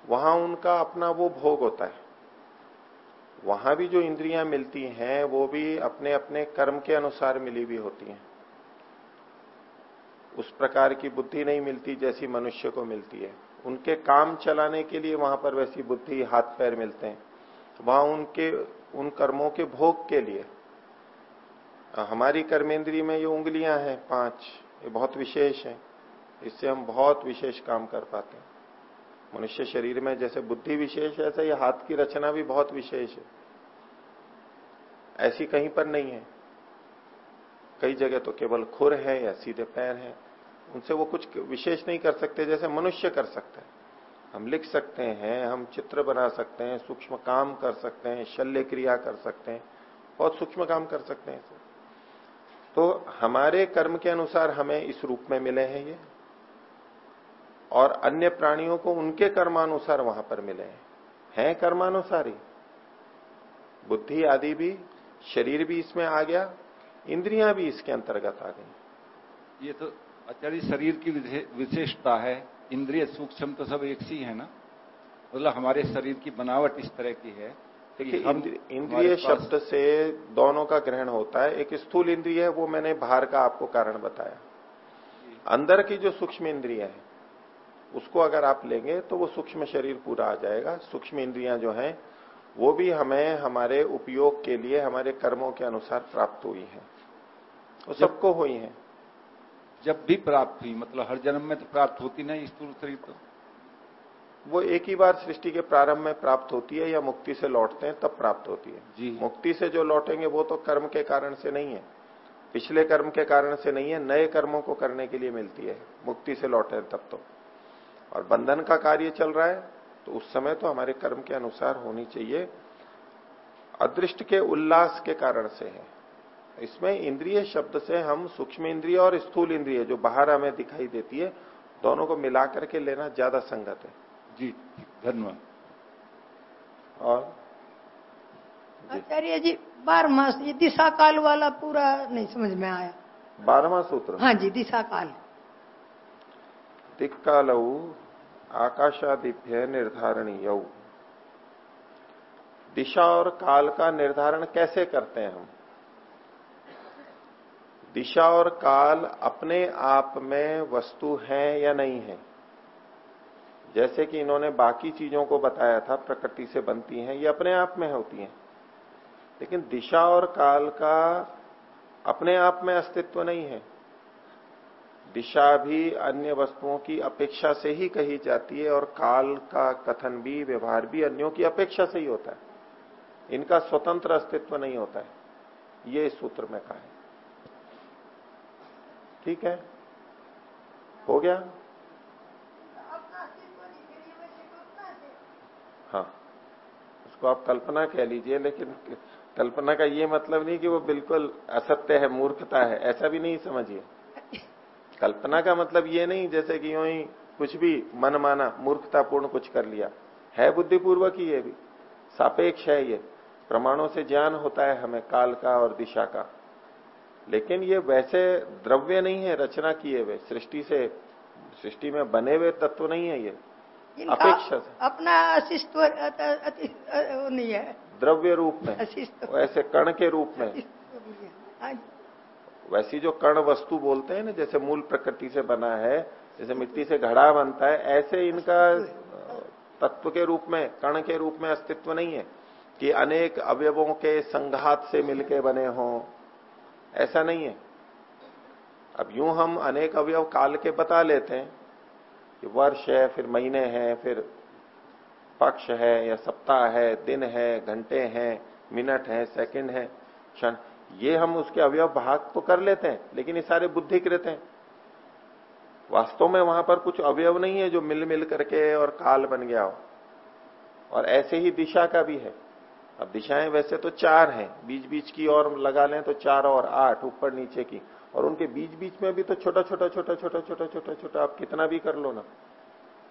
Speaker 2: वहाँ उनका अपना वो भोग होता है। वहाँ भी जो इंद्रियाँ मिलती हैं, वो भी अपने अपने कर्म के अनुसार मिली हुई होती हैं। उस प्रकार की बुद्धि नहीं मिलती जैसी मनुष्य को मिलती है। उनके काम चलाने के लिए वहाँ पर वैसी बुद्धि, हाथ पैर मिलते हैं। वहाँ उनके, उन कर्मों के भोग के लिए। हमारी कर्मेंद्री में ये उंगलियाँ हैं, पाँच। ये बहुत विशेष है। इससे हम बहुत विशेष काम कर पाते हैं। मनुष्य शरीर में जैसे बुद्धि विशेष है, ऐसे ये हाथ की रचना भी बहुत विशेष है। ऐसी कहीं पर नहीं है। कई जगह तो केवल खुर है या सीधे पैर है। उनसे वो कुछ विशेष नहीं कर सकते, जैसे मनुष्य कर सकते हैं। हम लिख सकते हैं, हम चित्र बना सकते हैं, सूक्ष्म काम कर सकते हैं, शल्य क्रिया कर सकते हैं, बहुत सूक्ष्म काम कर सकते हैं तो हमारे कर्म के अनुसार हमें इस रूप में मिले हैं ये, और अन्य प्राणियों को उनके कर्मानुसार वहाँ पर मिले हैं। हैं ही। बुद्धि आदि भी, शरीर भी इसमें आ गया, इंद्रियाँ भी इसके अंतर्गत आ गई।
Speaker 4: ये तो आचार्य शरीर की विशेषता है इंद्रिय सूक्ष्म तो सब एक सी है ना? मतलब हमारे शरीर की बनावट इस तरह की है
Speaker 2: देखिए इंद्रिय शब्द से दोनों का ग्रहण होता है। एक स्थूल इंद्रिय है वो मैंने बाहर का आपको कारण बताया। अंदर की जो सूक्ष्म इंद्रिय है उसको अगर आप लेंगे तो वो सूक्ष्म शरीर पूरा आ जाएगा। सूक्ष्म इंद्रियाँ जो हैं वो भी हमें हमारे उपयोग के लिए हमारे कर्मों के अनुसार प्राप्त हुई है। वो सबको हुई है।
Speaker 4: जब भी प्राप्त हुई मतलब हर जन्म में तो प्राप्त होती नहीं स्थूल शरीर तो।
Speaker 2: वो एक ही बार सृष्टि के प्रारंभ में प्राप्त होती है या मुक्ति से लौटते हैं तब प्राप्त होती है।
Speaker 4: जी।
Speaker 2: मुक्ति से जो लौटेंगे वो तो कर्म के कारण से नहीं है। पिछले कर्म के कारण से नहीं है नए कर्मों को करने के लिए मिलती है। मुक्ति से लौटे तब तो। और बंधन का कार्य चल रहा है तो उस समय तो हमारे कर्म के अनुसार होनी चाहिए। अदृष्ट के उल्लास के कारण से है। इसमें इंद्रिय शब्द से हम सूक्ष्म इंद्रिय और स्थूल इंद्रिय जो बाहर हमें दिखाई देती है दोनों को मिलाकर के लेना ज़्यादा संगत है।
Speaker 4: जी धन्यवाद।
Speaker 2: और?
Speaker 5: आचार्य जी बारह ये दिशा काल वाला पूरा नहीं समझ में आया।
Speaker 2: बारहवा सूत्र?
Speaker 5: हाँ जी दिशा काल
Speaker 2: दिक्कालऊ आकाशादिभ्य निर्धारणीय। दिशा और काल का निर्धारण कैसे करते हैं हम? दिशा और काल अपने आप में वस्तु है या नहीं है? जैसे कि इन्होंने बाकी चीज़ों को बताया था, प्रकृति से बनती हैं, ये अपने आप में होती हैं। लेकिन दिशा और काल का अपने आप में अस्तित्व नहीं है। दिशा भी अन्य वस्तुओं की अपेक्षा से ही कही जाती है और काल का कथन भी, व्यवहार भी अन्यों की अपेक्षा से ही होता है। इनका स्वतंत्र अस्तित्व नहीं होता है। ये इस सूत्र में कहा है। ठीक है? हो गया? हाँ। उसको आप कल्पना कह लीजिए, लेकिन कल्पना का ये मतलब नहीं कि वो बिल्कुल असत्य है, मूर्खता है, ऐसा भी नहीं समझिए। कल्पना का मतलब ये नहीं, जैसे कि यूँ ही कुछ भी मन माना, मूर्खतापूर्ण कुछ कर लिया। है बुद्धिपूर्वक ही ये भी। सापेक्ष है ये। प्रमाणों से ज्ञान होता है हमें, काल का और दिशा का। लेकिन ये वैसे द्रव्य नहीं है रचना किए हुए सृष्टि से सृष्टि में बने हुए तत्व नहीं है ये। अपेक्षा से।
Speaker 5: अपना अशिष्ट नहीं है।
Speaker 2: द्रव्य रूप में। ऐसे कण के रूप में। वैसी जो कर्ण वस्तु बोलते हैं ना जैसे मूल प्रकृति से बना है जैसे मिट्टी से घड़ा बनता है ऐसे इनका तत्व के रूप में कर्ण के रूप में अस्तित्व नहीं है कि अनेक अवयवों के संघात से मिलके बने हों। ऐसा नहीं है। अब यूँ हम अनेक अवयव काल के बता लेते हैं कि वर्ष है, फिर महीने हैं, फिर पक्ष है, या सप्ताह है, दिन है, घंटे हैं, मिनट है, सेकंड है, क्षण। ये हम उसके अवयव भाग तो कर लेते हैं, लेकिन ये सारे बुद्धिकृत हैं। वास्तव में वहाँ पर कुछ अवयव नहीं है जो मिल मिल करके और काल बन गया हो। और ऐसे ही दिशा का भी है। अब दिशाएँ वैसे तो चार हैं बीच बीच की और लगा लें तो चार और आठ, ऊपर नीचे की। और उनके बीच बीच में भी तो छोटा छोटा छोटा छोटा छोटा छोटा छोटा आप कितना भी कर लो ना।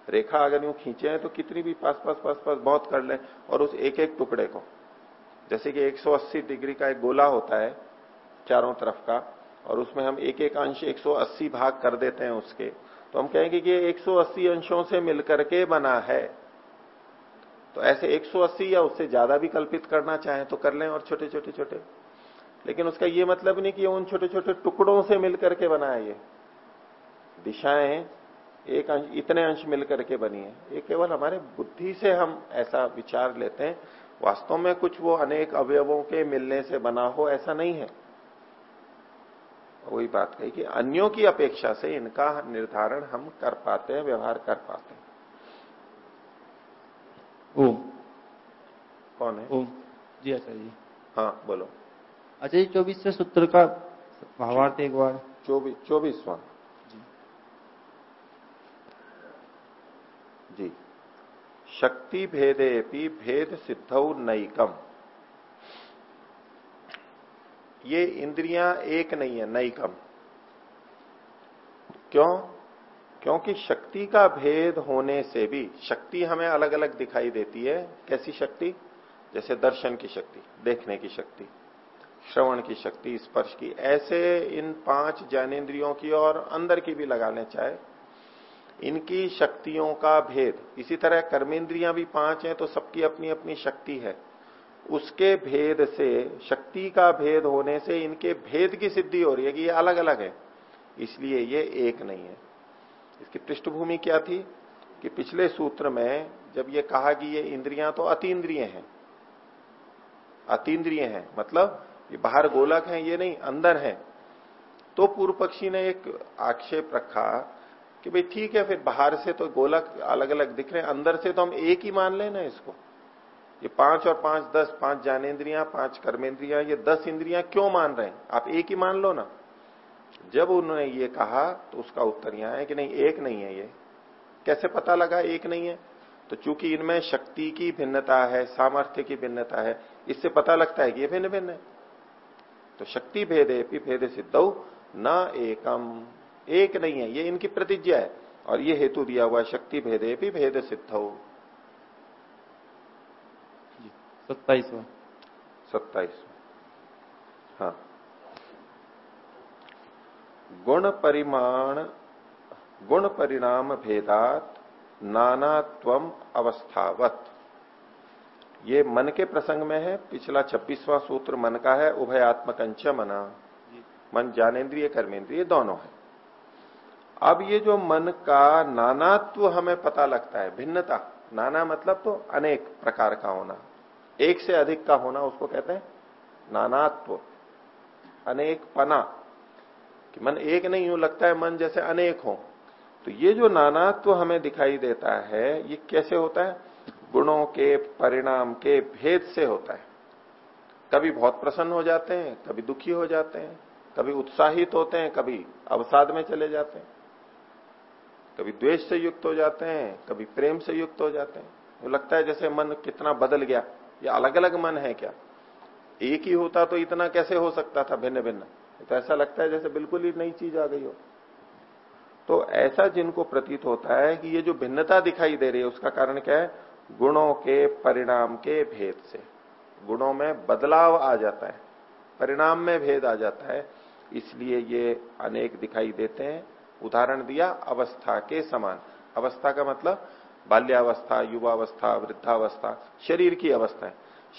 Speaker 2: रेखा अगर यूँ खींचे हैं तो कितनी भी पास पास पास पास बहुत कर लें और उस एक एक टुकड़े को। जैसे कि 180 डिग्री का एक गोला होता है चारों तरफ़ का और उसमें हम एक एक अंश 180 भाग कर देते हैं उसके। तो हम कहेंगे कि ये 180 अंशों से मिलकर के बना है। तो ऐसे 180 या उससे ज़्यादा भी कल्पित करना चाहें तो कर लें और छोटे छोटे छोटे लेकिन उसका ये मतलब नहीं कि उन छोटे छोटे टुकड़ों से मिलकर के बना है ये। दिशाएँ एक अंश, इतने अंश मिलकर के बनी है। ये केवल हमारे बुद्धि से हम ऐसा विचार लेते हैं। वास्तव में कुछ वो अनेक अवयवों के मिलने से बना हो ऐसा नहीं है। वही बात कही कि अन्यों की अपेक्षा से इनका निर्धारण हम कर पाते हैं, व्यवहार कर पाते हैं।
Speaker 6: ओम।
Speaker 2: कौन है?
Speaker 6: ओम। जी आचार्य जी।
Speaker 2: हाँ बोलो।
Speaker 6: अच्छा जी चौबीसवें सूत्र का भावार्थ एक बार।
Speaker 2: चौबीस चौबीसवा। जी। शक्ति भेदे भी भेद सिद्ध नईकम ये इंद्रियाँ एक नहीं है नईकम क्यों? क्योंकि शक्ति का भेद होने से भी शक्ति हमें अलग अलग दिखाई देती है। कैसी शक्ति? जैसे दर्शन की शक्ति, देखने की शक्ति, श्रवण की शक्ति, स्पर्श की। ऐसे इन पाँच ज्ञानेन्द्रियों की और अंदर की भी लगा लें चाहे। इनकी शक्तियों का भेद। इसी तरह कर्मेंद्रियाँ भी पाँच हैं तो सबकी अपनी अपनी शक्ति है। उसके भेद से, शक्ति का भेद होने से इनके भेद की सिद्धि हो रही है कि ये अलग अलग है। इसलिए ये एक नहीं है। इसकी पृष्ठभूमि क्या थी? कि पिछले सूत्र में जब ये कहा कि ये इंद्रियाँ तो अतीन्द्रिय हैं। अतीन्द्रिय हैं मतलब ये बाहर गोलक हैं, ये नहीं, अंदर है। तो पूर्व पक्षी ने एक आक्षेप रखा कि भाई ठीक है, फिर बाहर से तो गोलक अलग अलग दिख रहे हैं, अंदर से तो हम एक ही मान लेना इसको। ये पाँच और पाँच, दस, पाँच ज्ञानेन्द्रिया, पाँच कर्मेंद्रिया, ये दस इंद्रिया क्यों मान रहे हैं? आप एक ही मान लो ना। जब उन्होंने ये कहा तो उसका उत्तर यहाँ है कि नहीं एक नहीं है ये। कैसे पता लगा एक नहीं है? तो चूँकि इनमें शक्ति की भिन्नता है सामर्थ्य की भिन्नता है इससे पता लगता है कि ये भिन्न भिन्न है। तो शक्ति भेदे भेदे सिद्ध न एकम। एक नहीं है ये इनकी प्रतिज्ञा है और ये हेतु दिया हुआ शक्ति भेदे भी भेद सिद्ध।
Speaker 6: सत्ताईसवा।
Speaker 2: सत्ताईस हाँ। गुण परिमाण, गुण परिणाम भेदात नानात्वम अवस्थावत। ये मन के प्रसंग में है, पिछला छब्बीसवां सूत्र मन का है, उभयात्मकंच मना। मन ज्ञानेन्द्रिय कर्मेंद्रिय दोनों है। अब ये जो मन का नानात्व हमें पता लगता है, भिन्नता, नाना मतलब तो अनेक प्रकार का होना, एक से अधिक का होना, उसको कहते हैं नानात्व। अनेक पना कि मन एक नहीं हो, लगता है मन जैसे अनेक हो। तो ये जो नानात्व हमें दिखाई देता है, ये कैसे होता है? गुणों के, परिणाम के भेद से होता है। कभी बहुत प्रसन्न हो जाते हैं, कभी दुखी हो जाते हैं, कभी उत्साहित होते हैं, कभी अवसाद में चले जाते हैं। कभी द्वेष से युक्त हो जाते हैं, कभी प्रेम से युक्त हो जाते हैं। तो लगता है जैसे मन कितना बदल गया। ये अलग अलग मन है क्या? एक ही होता तो इतना कैसे हो सकता था भिन्न भिन्न तो ऐसा लगता है जैसे बिल्कुल ही नई चीज़ आ गई हो। तो ऐसा जिनको प्रतीत होता है कि ये जो भिन्नता दिखाई दे रही है, उसका कारण क्या है? गुणों के परिणाम के भेद से। गुणों में बदलाव आ जाता है। परिणाम में भेद आ जाता है। इसलिए ये अनेक दिखाई देते हैं। उदाहरण दिया, अवस्था के समान। अवस्था का मतलब बाल्यावस्था, युवावस्था, वृद्धावस्था, शरीर की अवस्था है।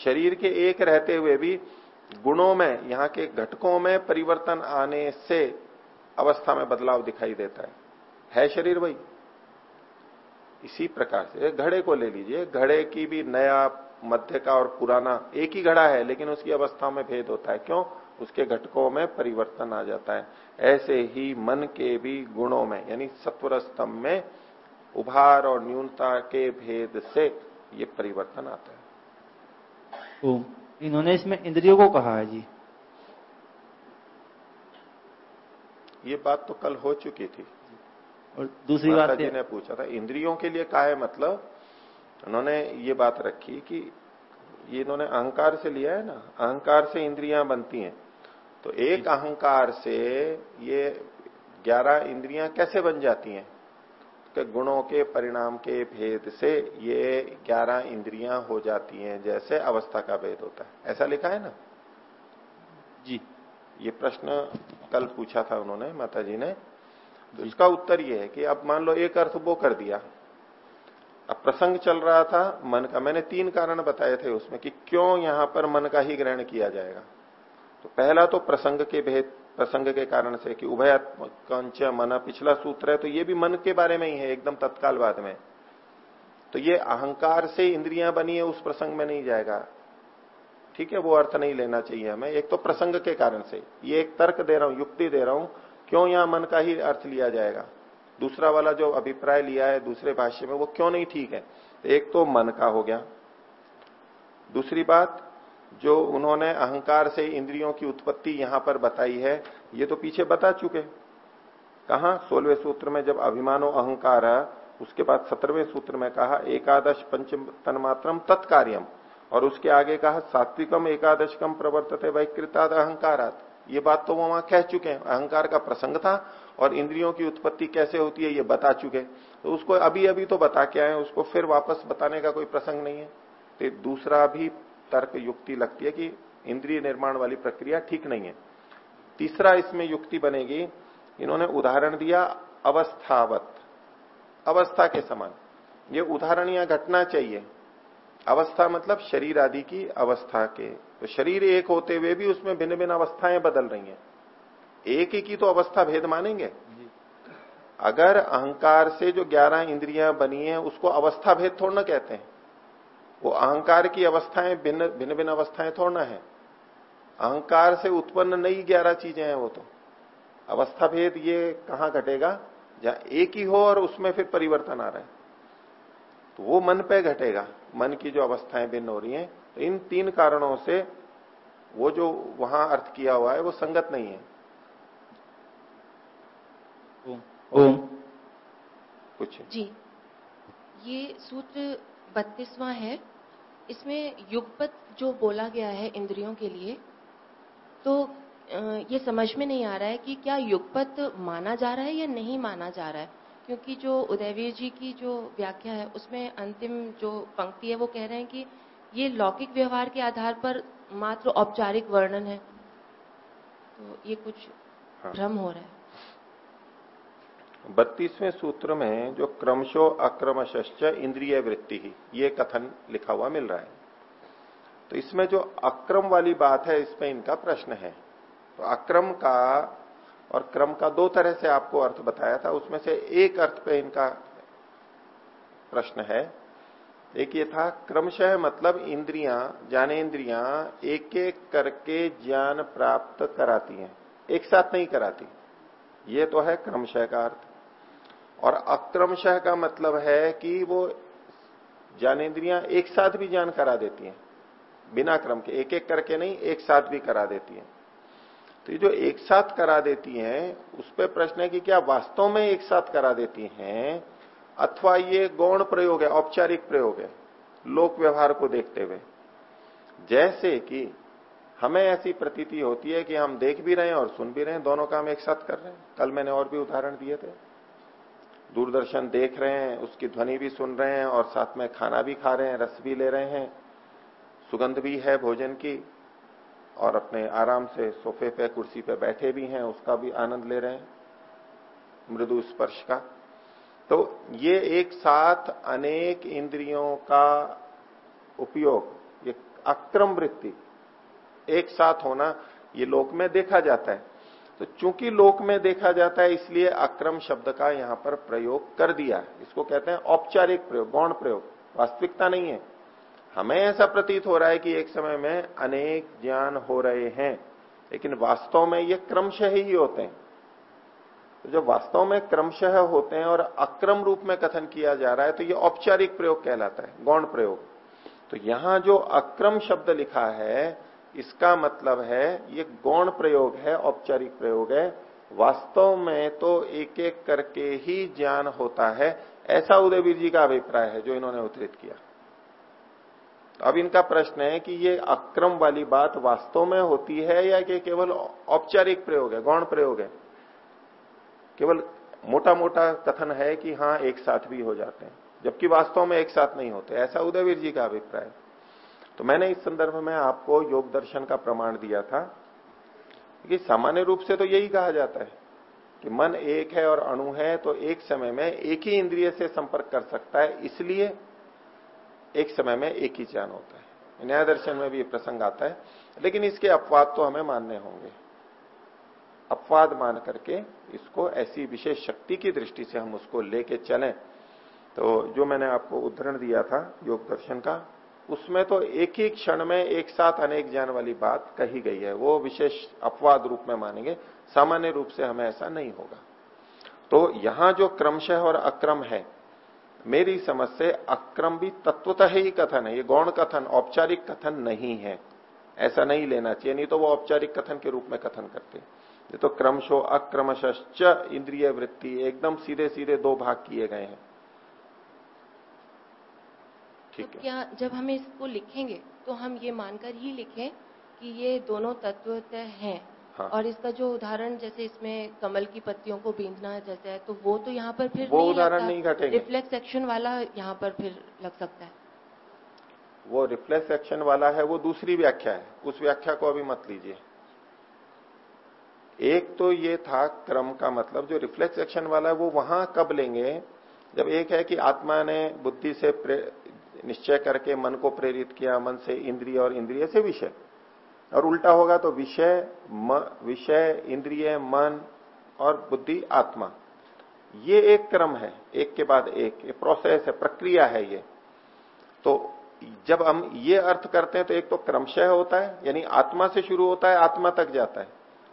Speaker 2: शरीर के एक रहते हुए भी गुणों में, यहाँ के घटकों में परिवर्तन आने से अवस्था में बदलाव दिखाई देता है। है शरीर वही। इसी प्रकार से, घड़े को ले लीजिए, घड़े की भी नया, मध्य का और पुराना एक ही घड़ा है, लेकिन उसकी अवस्था में भेद होता है। क्यों? उसके घटकों में परिवर्तन आ जाता है। ऐसे ही मन के भी गुणों में, यानी सत्वर स्तंभ में उभार और न्यूनता के भेद से ये परिवर्तन आता है।
Speaker 6: इन्होंने इसमें इंद्रियों को कहा है जी।
Speaker 2: ये बात तो कल हो चुकी थी।
Speaker 6: और दूसरी बात
Speaker 2: जी ने पूछा था इंद्रियों के लिए कहा है मतलब? उन्होंने ये बात रखी कि ये इन्होंने अहंकार से लिया है ना? अहंकार से इंद्रियाँ बनती हैं। तो एक अहंकार से ये ग्यारह इंद्रियाँ कैसे बन जाती हैं? के गुणों के परिणाम के भेद से ये ग्यारह इंद्रियाँ हो जाती हैं जैसे अवस्था का भेद होता है। ऐसा लिखा है ना?
Speaker 6: जी।
Speaker 2: ये प्रश्न कल पूछा था उन्होंने माता जी ने। तो इसका उत्तर ये है कि अब मान लो एक अर्थ वो कर दिया। अब प्रसंग चल रहा था मन का। मैंने तीन कारण बताए थे उसमें कि क्यों यहाँ पर मन का ही ग्रहण किया जाएगा। तो पहला तो प्रसंग के भेद प्रसंग के कारण से कि उभयात्मक मन पिछला सूत्र है तो ये भी मन के बारे में ही है, एकदम तत्काल बाद में। तो ये अहंकार से इंद्रियाँ बनी है, उस प्रसंग में नहीं जाएगा। ठीक है, वो अर्थ नहीं लेना चाहिए हमें। एक तो प्रसंग के कारण से। ये एक तर्क दे रहा हूँ, युक्ति दे रहा हूँ, क्यों यहाँ मन का ही अर्थ लिया जाएगा? दूसरा वाला जो अभिप्राय लिया है, दूसरे भाष्य में, वो क्यों नहीं ठीक है? एक तो मन का हो गया। दूसरी बात जो उन्होंने अहंकार से इंद्रियों की उत्पत्ति यहाँ पर बताई है, ये तो पीछे बता चुके कहा? सोलवे सूत्र में जब अभिमानो अहंकार, उसके बाद सत्रहवें सूत्र में कहा, एकादश पंचम तन्मात्रम तत्कार्यम, और उसके आगे कहा, सात्विकम एकादश एकादशकम प्रवर्तते वैकृताद अहंकारात। ये बात तो वो वहाँ कह चुके हैं। अहंकार का प्रसंग था, और इंद्रियों की उत्पत्ति कैसे होती है, ये बता चुके तो उसको अभी अभी तो बता के आए उसको फिर वापस बताने का कोई प्रसंग नहीं है। तो दूसरा भी तर्क युक्ति लगती है कि इंद्रिय निर्माण वाली प्रक्रिया ठीक नहीं है। तीसरा इसमें युक्ति बनेगी इन्होंने उदाहरण दिया अवस्थावत। अवस्था के समान ये उदाहरण या घटना चाहिए। अवस्था मतलब शरीर आदि की अवस्था के। तो शरीर एक होते हुए भी उसमें भिन्न भिन्न अवस्थाएँ बदल रही हैं। एक ही की तो अवस्था भेद मानेंगे? अगर अहंकार से जो ग्यारह इंद्रियाँ बनी है उसको अवस्था भेद थोड़ना कहते हैं। वो अहंकार की अवस्थाएँ भिन्न भिन्न भिन्न अवस्थाएँ थोड़ना है। अहंकार से उत्पन्न नई ग्यारह चीज़ें हैं वो तो। अवस्था भेद ये कहाँ घटेगा? जहाँ एक ही हो और उसमें फिर परिवर्तन आ रहा है। तो वो मन पे घटेगा। मन की जो अवस्थाएँ भिन्न हो रही हैं तो इन तीन कारणों से वो जो वहाँ अर्थ किया हुआ है वो संगत नहीं है।
Speaker 6: ओम।
Speaker 2: कुछ।
Speaker 7: जी। ये सूत्र बत्तीसवा है। इसमें युगपत जो बोला गया है इंद्रियों के लिए तो ये समझ में नहीं आ रहा है कि क्या युगपत माना जा रहा है या नहीं माना जा रहा है। क्योंकि जो उदयवीर जी की जो व्याख्या है उसमें अंतिम जो पंक्ति है वो कह रहे हैं कि ये लौकिक व्यवहार के आधार पर मात्र औपचारिक वर्णन है। तो ये कुछ हाँ। भ्रम हो रहा है।
Speaker 2: बत्तीसवें सूत्र में जो क्रमशो अक्रमश्च इंद्रिय वृत्ति ही, ये कथन लिखा हुआ मिल रहा है। तो इसमें जो अक्रम वाली बात है, इसमें इनका प्रश्न है। तो अक्रम का और क्रम का दो तरह से आपको अर्थ बताया था, उसमें से एक अर्थ पे इनका प्रश्न है। एक ये था, क्रमशः मतलब इंद्रियाँ, ज्ञानेन्द्रियाँ एक एक करके ज्ञान प्राप्त कराती हैं। एक साथ नहीं कराती। ये तो है क्रमशः का अर्थ। और अक्रमशः का मतलब है कि वो ज्ञानेन्द्रियाँ एक साथ भी ज्ञान करा देती हैं, बिना क्रम के एक एक करके नहीं, एक साथ भी करा देती हैं। तो ये जो एक साथ करा देती हैं, उस पर प्रश्न है कि क्या वास्तव में एक साथ करा देती हैं, अथवा ये गौण प्रयोग है, औपचारिक प्रयोग है, लोक व्यवहार को देखते हुए। जैसे कि हमें ऐसी प्रतीति होती है कि हम देख भी रहे हैं और सुन भी रहे हैं, दोनों काम एक साथ कर रहे हैं। कल मैंने और भी उदाहरण दिए थे। दूरदर्शन देख रहे हैं, उसकी ध्वनि भी सुन रहे हैं और साथ में खाना भी खा रहे हैं, रस भी ले रहे हैं, सुगंध भी है भोजन की और अपने आराम से सोफे पे, कुर्सी पे बैठे भी हैं, उसका भी आनंद ले रहे हैं, मृदु स्पर्श का। तो ये एक साथ अनेक इंद्रियों का उपयोग, ये अक्रम वृत्ति, एक साथ होना, ये लोक में देखा जाता है। तो चूँकि लोक में देखा जाता है, इसलिए अक्रम शब्द का यहाँ पर प्रयोग कर दिया इसको कहते हैं औपचारिक प्रयोग, गौण प्रयोग। वास्तविकता नहीं है। हमें ऐसा प्रतीत हो रहा है कि एक समय में अनेक ज्ञान हो रहे हैं, लेकिन वास्तव में ये क्रमशः ही होते हैं। तो जब वास्तव में क्रमशः होते हैं और अक्रम रूप में कथन किया जा रहा है तो ये औपचारिक प्रयोग कहलाता है, गौण प्रयोग। तो यहाँ जो अक्रम शब्द लिखा है इसका मतलब है, ये गौण प्रयोग है, औपचारिक प्रयोग है। वास्तव में तो एक एक करके ही ज्ञान होता है। ऐसा उदयवीर जी का अभिप्राय है जो इन्होंने उद्धृत किया। अब इनका प्रश्न है कि ये अक्रम वाली बात वास्तव में होती है या कि केवल औपचारिक प्रयोग है, गौण प्रयोग है? केवल मोटा मोटा कथन है कि हाँ एक साथ भी हो जाते हैं, जबकि वास्तव में एक साथ नहीं होते। ऐसा उदयवीर जी का अभिप्राय तो मैंने इस संदर्भ में आपको योग दर्शन का प्रमाण दिया था कि सामान्य रूप से तो यही कहा जाता है कि मन एक है और अणु है तो एक समय में एक ही इंद्रिय से संपर्क कर सकता है, इसलिए एक समय में एक ही ज्ञान होता है। न्याय दर्शन में भी ये प्रसंग आता है, लेकिन इसके अपवाद तो हमें मानने होंगे। अपवाद मान करके इसको ऐसी विशेष शक्ति की दृष्टि से हम उसको लेके चलें। तो जो मैंने आपको उदाहरण दिया था योग दर्शन का उसमें तो एक ही क्षण में एक साथ अनेक ज्ञान वाली बात कही गई है। वो विशेष अपवाद रूप में मानेंगे। सामान्य रूप से हमें ऐसा नहीं होगा। तो यहाँ जो क्रमशः और अक्रम है, मेरी समझ से अक्रम भी तत्वतः ही कथन है। ये गौण कथन, औपचारिक कथन नहीं है। ऐसा नहीं लेना चाहिए, नहीं तो वो औपचारिक कथन के रूप में कथन करते ये तो क्रमशो अक्रमश इंद्रिय वृत्ति, एकदम सीधे सीधे दो भाग किए गए हैं।
Speaker 7: ठीक तो है। क्या जब हम इसको लिखेंगे तो हम ये मानकर ही लिखें कि ये दोनों तत्वतः हैं। हाँ। और इसका जो उदाहरण जैसे इसमें कमल की पत्तियों को बींधना जैसे है तो वो तो यहाँ पर फिर
Speaker 2: वो उदाहरण नहीं घटेगा।
Speaker 7: रिफ्लेक्स एक्शन वाला यहाँ पर फिर लग सकता है।
Speaker 2: वो रिफ्लेक्स एक्शन वाला है वो दूसरी व्याख्या है। उस व्याख्या को अभी मत लीजिए। एक तो ये था क्रम का मतलब जो रिफ्लेक्स एक्शन वाला है वो वहाँ कब लेंगे? जब एक है कि आत्मा ने बुद्धि से निश्चय करके मन को प्रेरित किया, मन से इंद्रिय और इंद्रिय से विषय। और उल्टा होगा तो विषय विषय, इंद्रिय, मन और बुद्धि, आत्मा। ये एक क्रम है, एक के बाद एक। ये प्रोसेस है, प्रक्रिया है ये। तो जब हम ये अर्थ करते हैं तो एक तो क्रमशः होता है, यानी आत्मा से शुरू होता है, आत्मा तक जाता है।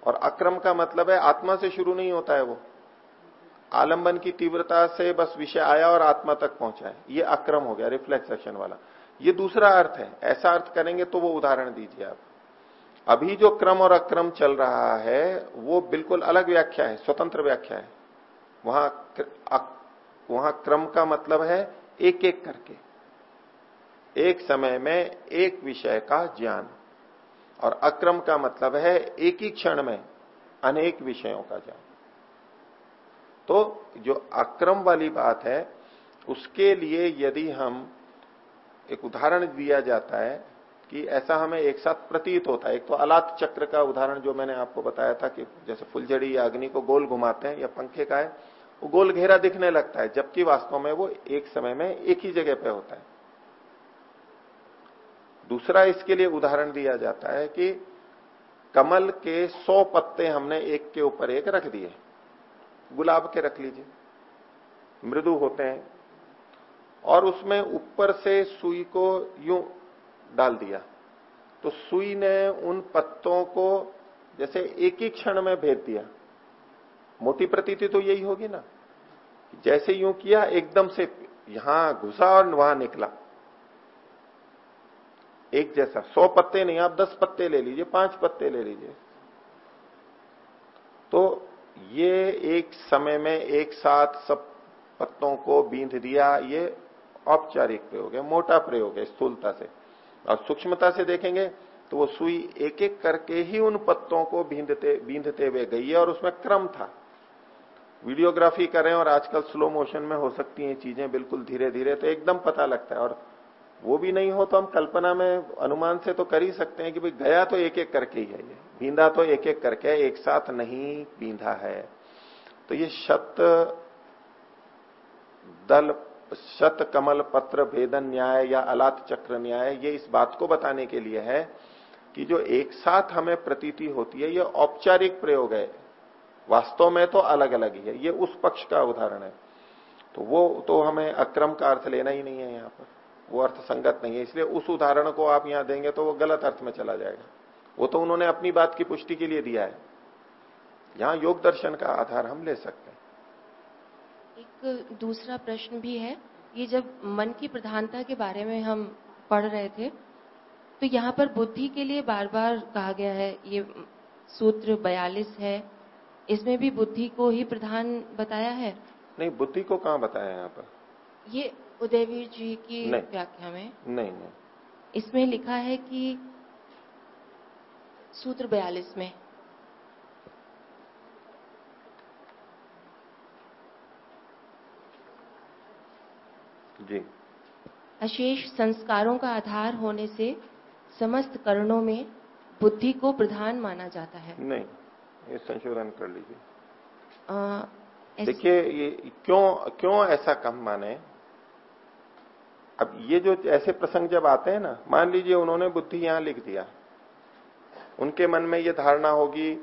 Speaker 2: और अक्रम का मतलब है आत्मा से शुरू नहीं होता है वो। आलंबन की तीव्रता से बस विषय आया और आत्मा तक पहुँचा है। ये अक्रम हो गया रिफ्लेक्स एक्शन वाला। ये दूसरा अर्थ है। ऐसा अर्थ करेंगे तो वो उदाहरण दीजिए आप। अभी जो क्रम और अक्रम चल रहा है, वो बिल्कुल अलग व्याख्या है, स्वतंत्र व्याख्या है। वहाँ वहाँ क्रम का मतलब है एक एक करके। एक समय में एक विषय का ज्ञान। और अक्रम का मतलब है एक ही क्षण में अनेक विषयों का ज्ञान। तो जो अक्रम वाली बात है, उसके लिए यदि हम एक उदाहरण दिया जाता है कि ऐसा हमें एक साथ प्रतीत होता है, एक तो अलात चक्र का उदाहरण जो मैंने आपको बताया था कि जैसे फुलझड़ी या अग्नि को गोल घुमाते हैं या पंखे का है, वो गोल घेरा दिखने लगता है, जबकि वास्तव में वो एक समय में एक ही जगह पे होता है। दूसरा इसके लिए उदाहरण दिया जाता है कि कमल के सौ पत्ते हमने एक के ऊपर एक रख दिए। गुलाब के रख लीजिए। मृदु होते हैं। और उसमें ऊपर से सुई को यूँ डाल दिया। तो सुई ने उन पत्तों को जैसे एक ही क्षण में भेद दिया। मोटी प्रतीति तो यही होगी ना। जैसे यूँ किया, एकदम से यहाँ घुसा और वहाँ निकला। एक जैसा। सौ पत्ते नहीं, आप दस पत्ते ले लीजिए, पाँच पत्ते ले लीजिए। तो ये एक समय में एक साथ सब पत्तों को बींध दिया, ये औपचारिक प्रयोग है, मोटा प्रयोग है, स्थूलता से। और सूक्ष्मता से देखेंगे तो वो सुई एक एक करके ही उन पत्तों को बींधते बींधते हुए गई है और उसमें क्रम था। वीडियोग्राफी करें और आजकल स्लो मोशन में हो सकती हैं चीज़ें बिल्कुल धीरे धीरे तो एकदम पता लगता है और वो भी नहीं हो तो हम कल्पना में अनुमान से तो कर ही सकते हैं कि भाई गया तो एक एक करके ही है ये। बींदा तो एक एक करके एक साथ नहीं बींधा है। तो ये शत दल, शत कमल पत्र भेदन न्याय या अलात चक्र न्याय, ये इस बात को बताने के लिए है कि जो एक साथ हमें प्रतीति होती है, ये औपचारिक प्रयोग है। वास्तव में तो अलग अलग ही है। ये उस पक्ष का उदाहरण है। तो वो तो हमें अक्रम का अर्थ लेना ही नहीं है यहाँ पर। वो अर्थ संगत नहीं है इसलिए उस उदाहरण को आप यहाँ देंगे तो वो गलत अर्थ में चला जाएगा। वो तो उन्होंने अपनी बात की पुष्टि के लिए दिया है। यहाँ योग दर्शन का आधार हम ले सकते हैं।
Speaker 7: एक दूसरा प्रश्न भी है ये जब मन की प्रधानता के बारे में हम पढ़ रहे थे तो यहाँ पर बुद्धि के लिए बार बार कहा गया है ये सूत्र बयालीस है इसमें भी बुद्धि को ही प्रधान बताया है?
Speaker 2: नहीं बुद्धि को कहाँ बताया यहाँ पर?
Speaker 7: ये उदयवीर जी की व्याख्या में?
Speaker 2: नहीं नहीं।
Speaker 7: इसमें लिखा है कि सूत्र बयालीस में।
Speaker 2: जी।
Speaker 7: अशेष संस्कारों का आधार होने से समस्त करणों में बुद्धि को प्रधान माना जाता है।
Speaker 2: नहीं ये संशोधन कर लीजिए। देखिए ये क्यों क्यों ऐसा कम माने? अब ये जो ऐसे प्रसंग जब आते हैं ना, मान लीजिए उन्होंने बुद्धि यहाँ लिख दिया। उनके मन में ये धारणा होगी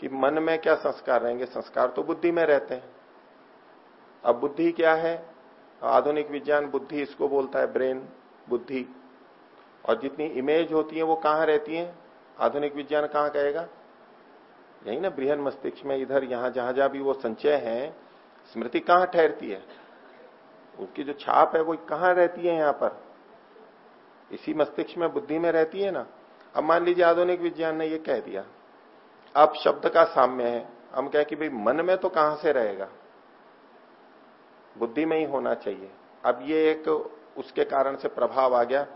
Speaker 2: कि मन में क्या संस्कार रहेंगे। संस्कार तो बुद्धि में रहते हैं। अब बुद्धि क्या है? आधुनिक विज्ञान बुद्धि इसको बोलता है ब्रेन, बुद्धि। और जितनी इमेज होती है वो कहाँ रहती है? आधुनिक विज्ञान कहाँ कहेगा? यही ना बृहन मस्तिष्क में इधर, यहाँ जहाँ जहाँ भी वो संचय है, स्मृति कहाँ ठहरती है? उसकी जो छाप है वो कहाँ रहती है यहाँ पर? इसी मस्तिष्क में, बुद्धि में रहती है ना? अब मान लीजिए आधुनिक विज्ञान ने ये कह दिया, अब शब्द का साम्य है। हम कह कि भाई मन में तो कहाँ से रहेगा? बुद्धि में ही होना चाहिए। अब ये एक उसके कारण से प्रभाव आ गया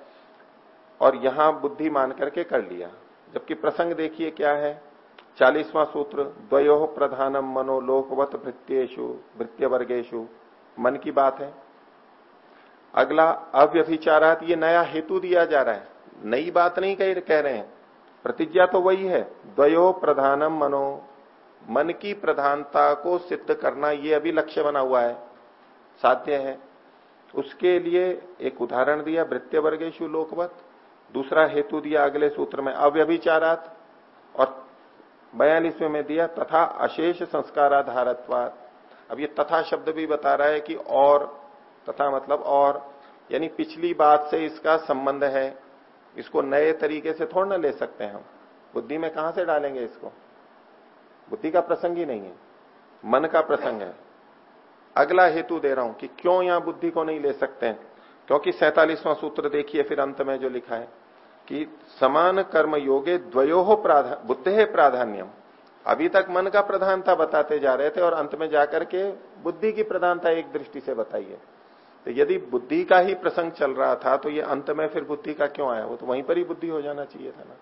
Speaker 2: और यहाँ बुद्धि मान करके कर लिया। जबकि प्रसंग देखिए क्या है। चालीसवां सूत्र, द्वयो प्रधानम मनोलोकवत भृत्येशु भृत्य वर्गेशु मन की बात है। अगला अव्यभिचारात ये नया हेतु दिया जा रहा है। नई बात नहीं कह कह रहे हैं। प्रतिज्ञा तो वही है। द्वयो प्रधानम मनो। मन की प्रधानता को सिद्ध करना ये अभी लक्ष्य बना हुआ है। साध्य है। उसके लिए एक उदाहरण दिया वृत्य वर्गेशु लोकवत। दूसरा हेतु दिया अगले सूत्र में अव्यभिचारात। और बयालीसवें में दिया तथा अशेष संस्काराधारत्वात। अब ये तथा शब्द भी बता रहा है कि और तथा मतलब और, यानी पिछली बात से इसका संबंध है। इसको नए तरीके से थोड़ा ना ले सकते हैं हम। बुद्धि में कहाँ से डालेंगे इसको? बुद्धि का प्रसंग ही नहीं है। मन का प्रसंग है। अगला हेतु दे रहा हूँ कि क्यों यहाँ बुद्धि को नहीं ले सकते हैं? क्योंकि सैतालीसवां सूत्र देखिए फिर अंत में जो लिखा है कि समान कर्म योगे द्वयो प्राधान बुद्धे प्राधान्यम। अभी तक मन का प्रधानता बताते जा रहे थे और अंत में जाकर के बुद्धि की प्रधानता एक दृष्टि से बताइए। तो यदि बुद्धि का ही प्रसंग चल रहा था तो ये अंत में फिर बुद्धि का क्यों आया? वो तो वहीं पर ही बुद्धि हो जाना चाहिए था ना।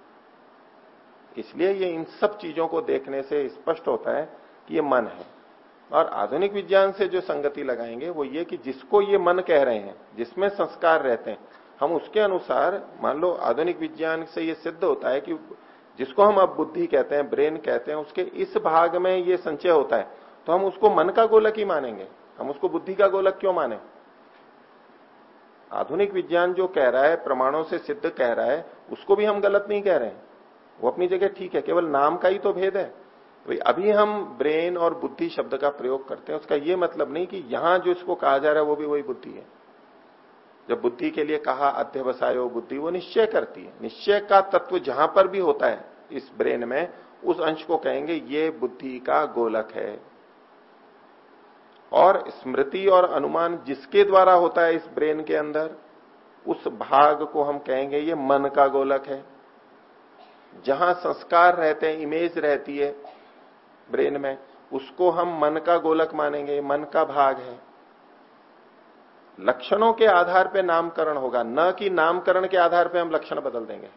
Speaker 2: इसलिए ये इन सब चीज़ों को देखने से स्पष्ट होता है कि ये मन है। और आधुनिक विज्ञान से जो संगति लगाएँगे, वो ये कि जिसको ये मन कह रहे हैं, जिसमें संस्कार रहते हैं, हम उसके अनुसार, मान लो आधुनिक विज्ञान से ये सिद्ध होता है कि जिसको हम अब बुद्धि कहते हैं, ब्रेन कहते हैं, उसके इस भाग में ये संचय होता है तो हम उसको मन का गोलक ही मानेंगे। हम उसको बुद्धि का गोलक क्यों माने? आधुनिक विज्ञान जो कह रहा है, प्रमाणों से सिद्ध कह रहा है, उसको भी हम गलत नहीं कह रहे हैं। वो अपनी जगह ठीक है, केवल नाम का ही तो भेद है। तो अभी हम ब्रेन और बुद्धि शब्द का प्रयोग करते हैं, उसका ये मतलब नहीं कि यहाँ जो इसको कहा जा रहा है, वो भी वही बुद्धि है। जब बुद्धि के लिए कहा, अध्यवसायो बुद्धि, वो निश्चय करती है। निश्चय का तत्व जहाँ पर भी होता है, इस ब्रेन में, उस अंश को कहेंगे, ये बुद्धि का गोलक है। और स्मृति और अनुमान जिसके द्वारा होता है इस ब्रेन के अंदर, उस भाग को हम कहेंगे ये मन का गोलक है। जहाँ संस्कार रहते हैं, इमेज रहती है ब्रेन में, उसको हम मन का गोलक मानेंगे मन का भाग है। लक्षणों के आधार पर नामकरण होगा, न कि नामकरण के आधार पर हम लक्षण बदल देंगे।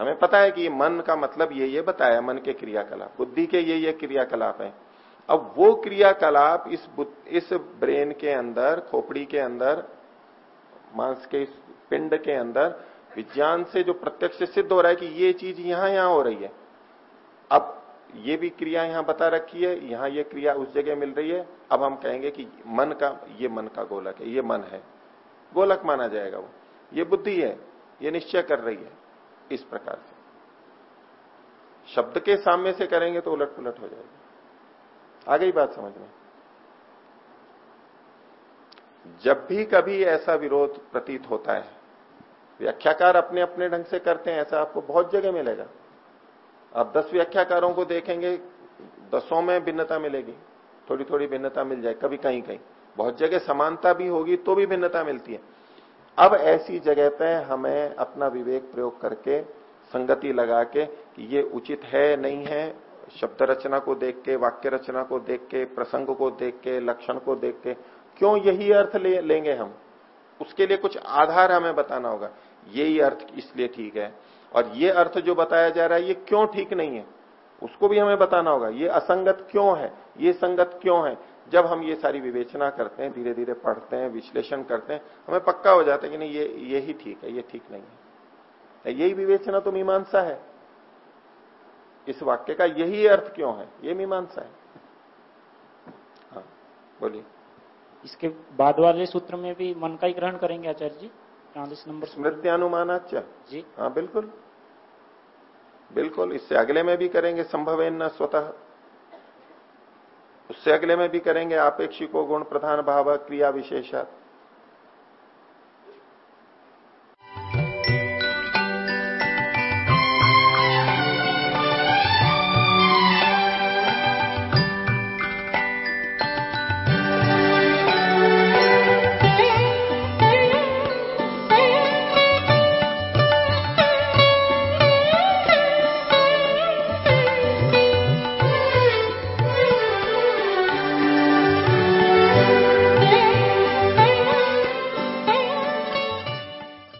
Speaker 2: हमें पता है कि मन का मतलब ये ये बताया, मन के क्रियाकलाप, बुद्धि के ये ये क्रियाकलाप है। अब वो क्रियाकलाप इस इस ब्रेन के अंदर, खोपड़ी के अंदर, मांस के इस पिंड के अंदर, विज्ञान से जो प्रत्यक्ष सिद्ध हो रहा है कि ये चीज़ यहाँ यहाँ हो रही है। अब ये भी क्रिया यहाँ बता रखी है, यहाँ ये क्रिया उस जगह मिल रही है। अब हम कहेंगे कि मन का, ये मन का गोलक है, ये मन है। गोलक माना जाएगा वो। ये बुद्धि है, ये निश्चय कर रही है, इस प्रकार से। शब्द के सामने से करेंगे तो उलट पुलट हो जाएगी। आ गई बात समझ में जब भी कभी ऐसा विरोध प्रतीत होता है, व्याख्याकार अपने अपने ढंग से करते हैं, ऐसा आपको बहुत जगह मिलेगा। आप दस व्याख्याकारों को देखेंगे, दसों में भिन्नता मिलेगी। थोड़ी थोड़ी भिन्नता मिल जाए, कभी कहीं कहीं बहुत जगह समानता भी होगी तो भी भिन्नता मिलती है। अब ऐसी जगह पे हमें अपना विवेक प्रयोग करके, संगति लगा के, कि ये उचित है, नहीं है शब्द रचना को देख के वाक्य रचना को देख के प्रसंग को देख के लक्षण को देख के क्यों यही अर्थ ले, लेंगे हम? उसके लिए कुछ आधार हमें बताना होगा। यही अर्थ इसलिए ठीक है। और ये अर्थ जो बताया जा रहा है ये क्यों ठीक नहीं है? उसको भी हमें बताना होगा। ये असंगत क्यों है? ये संगत क्यों है? जब हम ये सारी विवेचना करते हैं धीरे धीरे पढ़ते हैं विश्लेषण करते हैं हमें पक्का हो जाता है कि नहीं ये ये ही ठीक है ये ठीक नहीं है। यही विवेचना तो मीमांसा है। इस वाक्य का यही अर्थ क्यों है? ये मीमांसा है। हाँ बोलिए।
Speaker 8: इसके बाद वाले सूत्र में भी मन का ही ग्रहण करेंगे आचार्य जी चालीस नंबर
Speaker 2: स्मृत्यानुमानाच
Speaker 8: जी।
Speaker 2: हाँ बिल्कुल। बिल्कुल इससे अगले में भी करेंगे संभव न स्वतः। उससे अगले में भी करेंगे आपेक्षिको गुण प्रधान भाव क्रिया विशेषा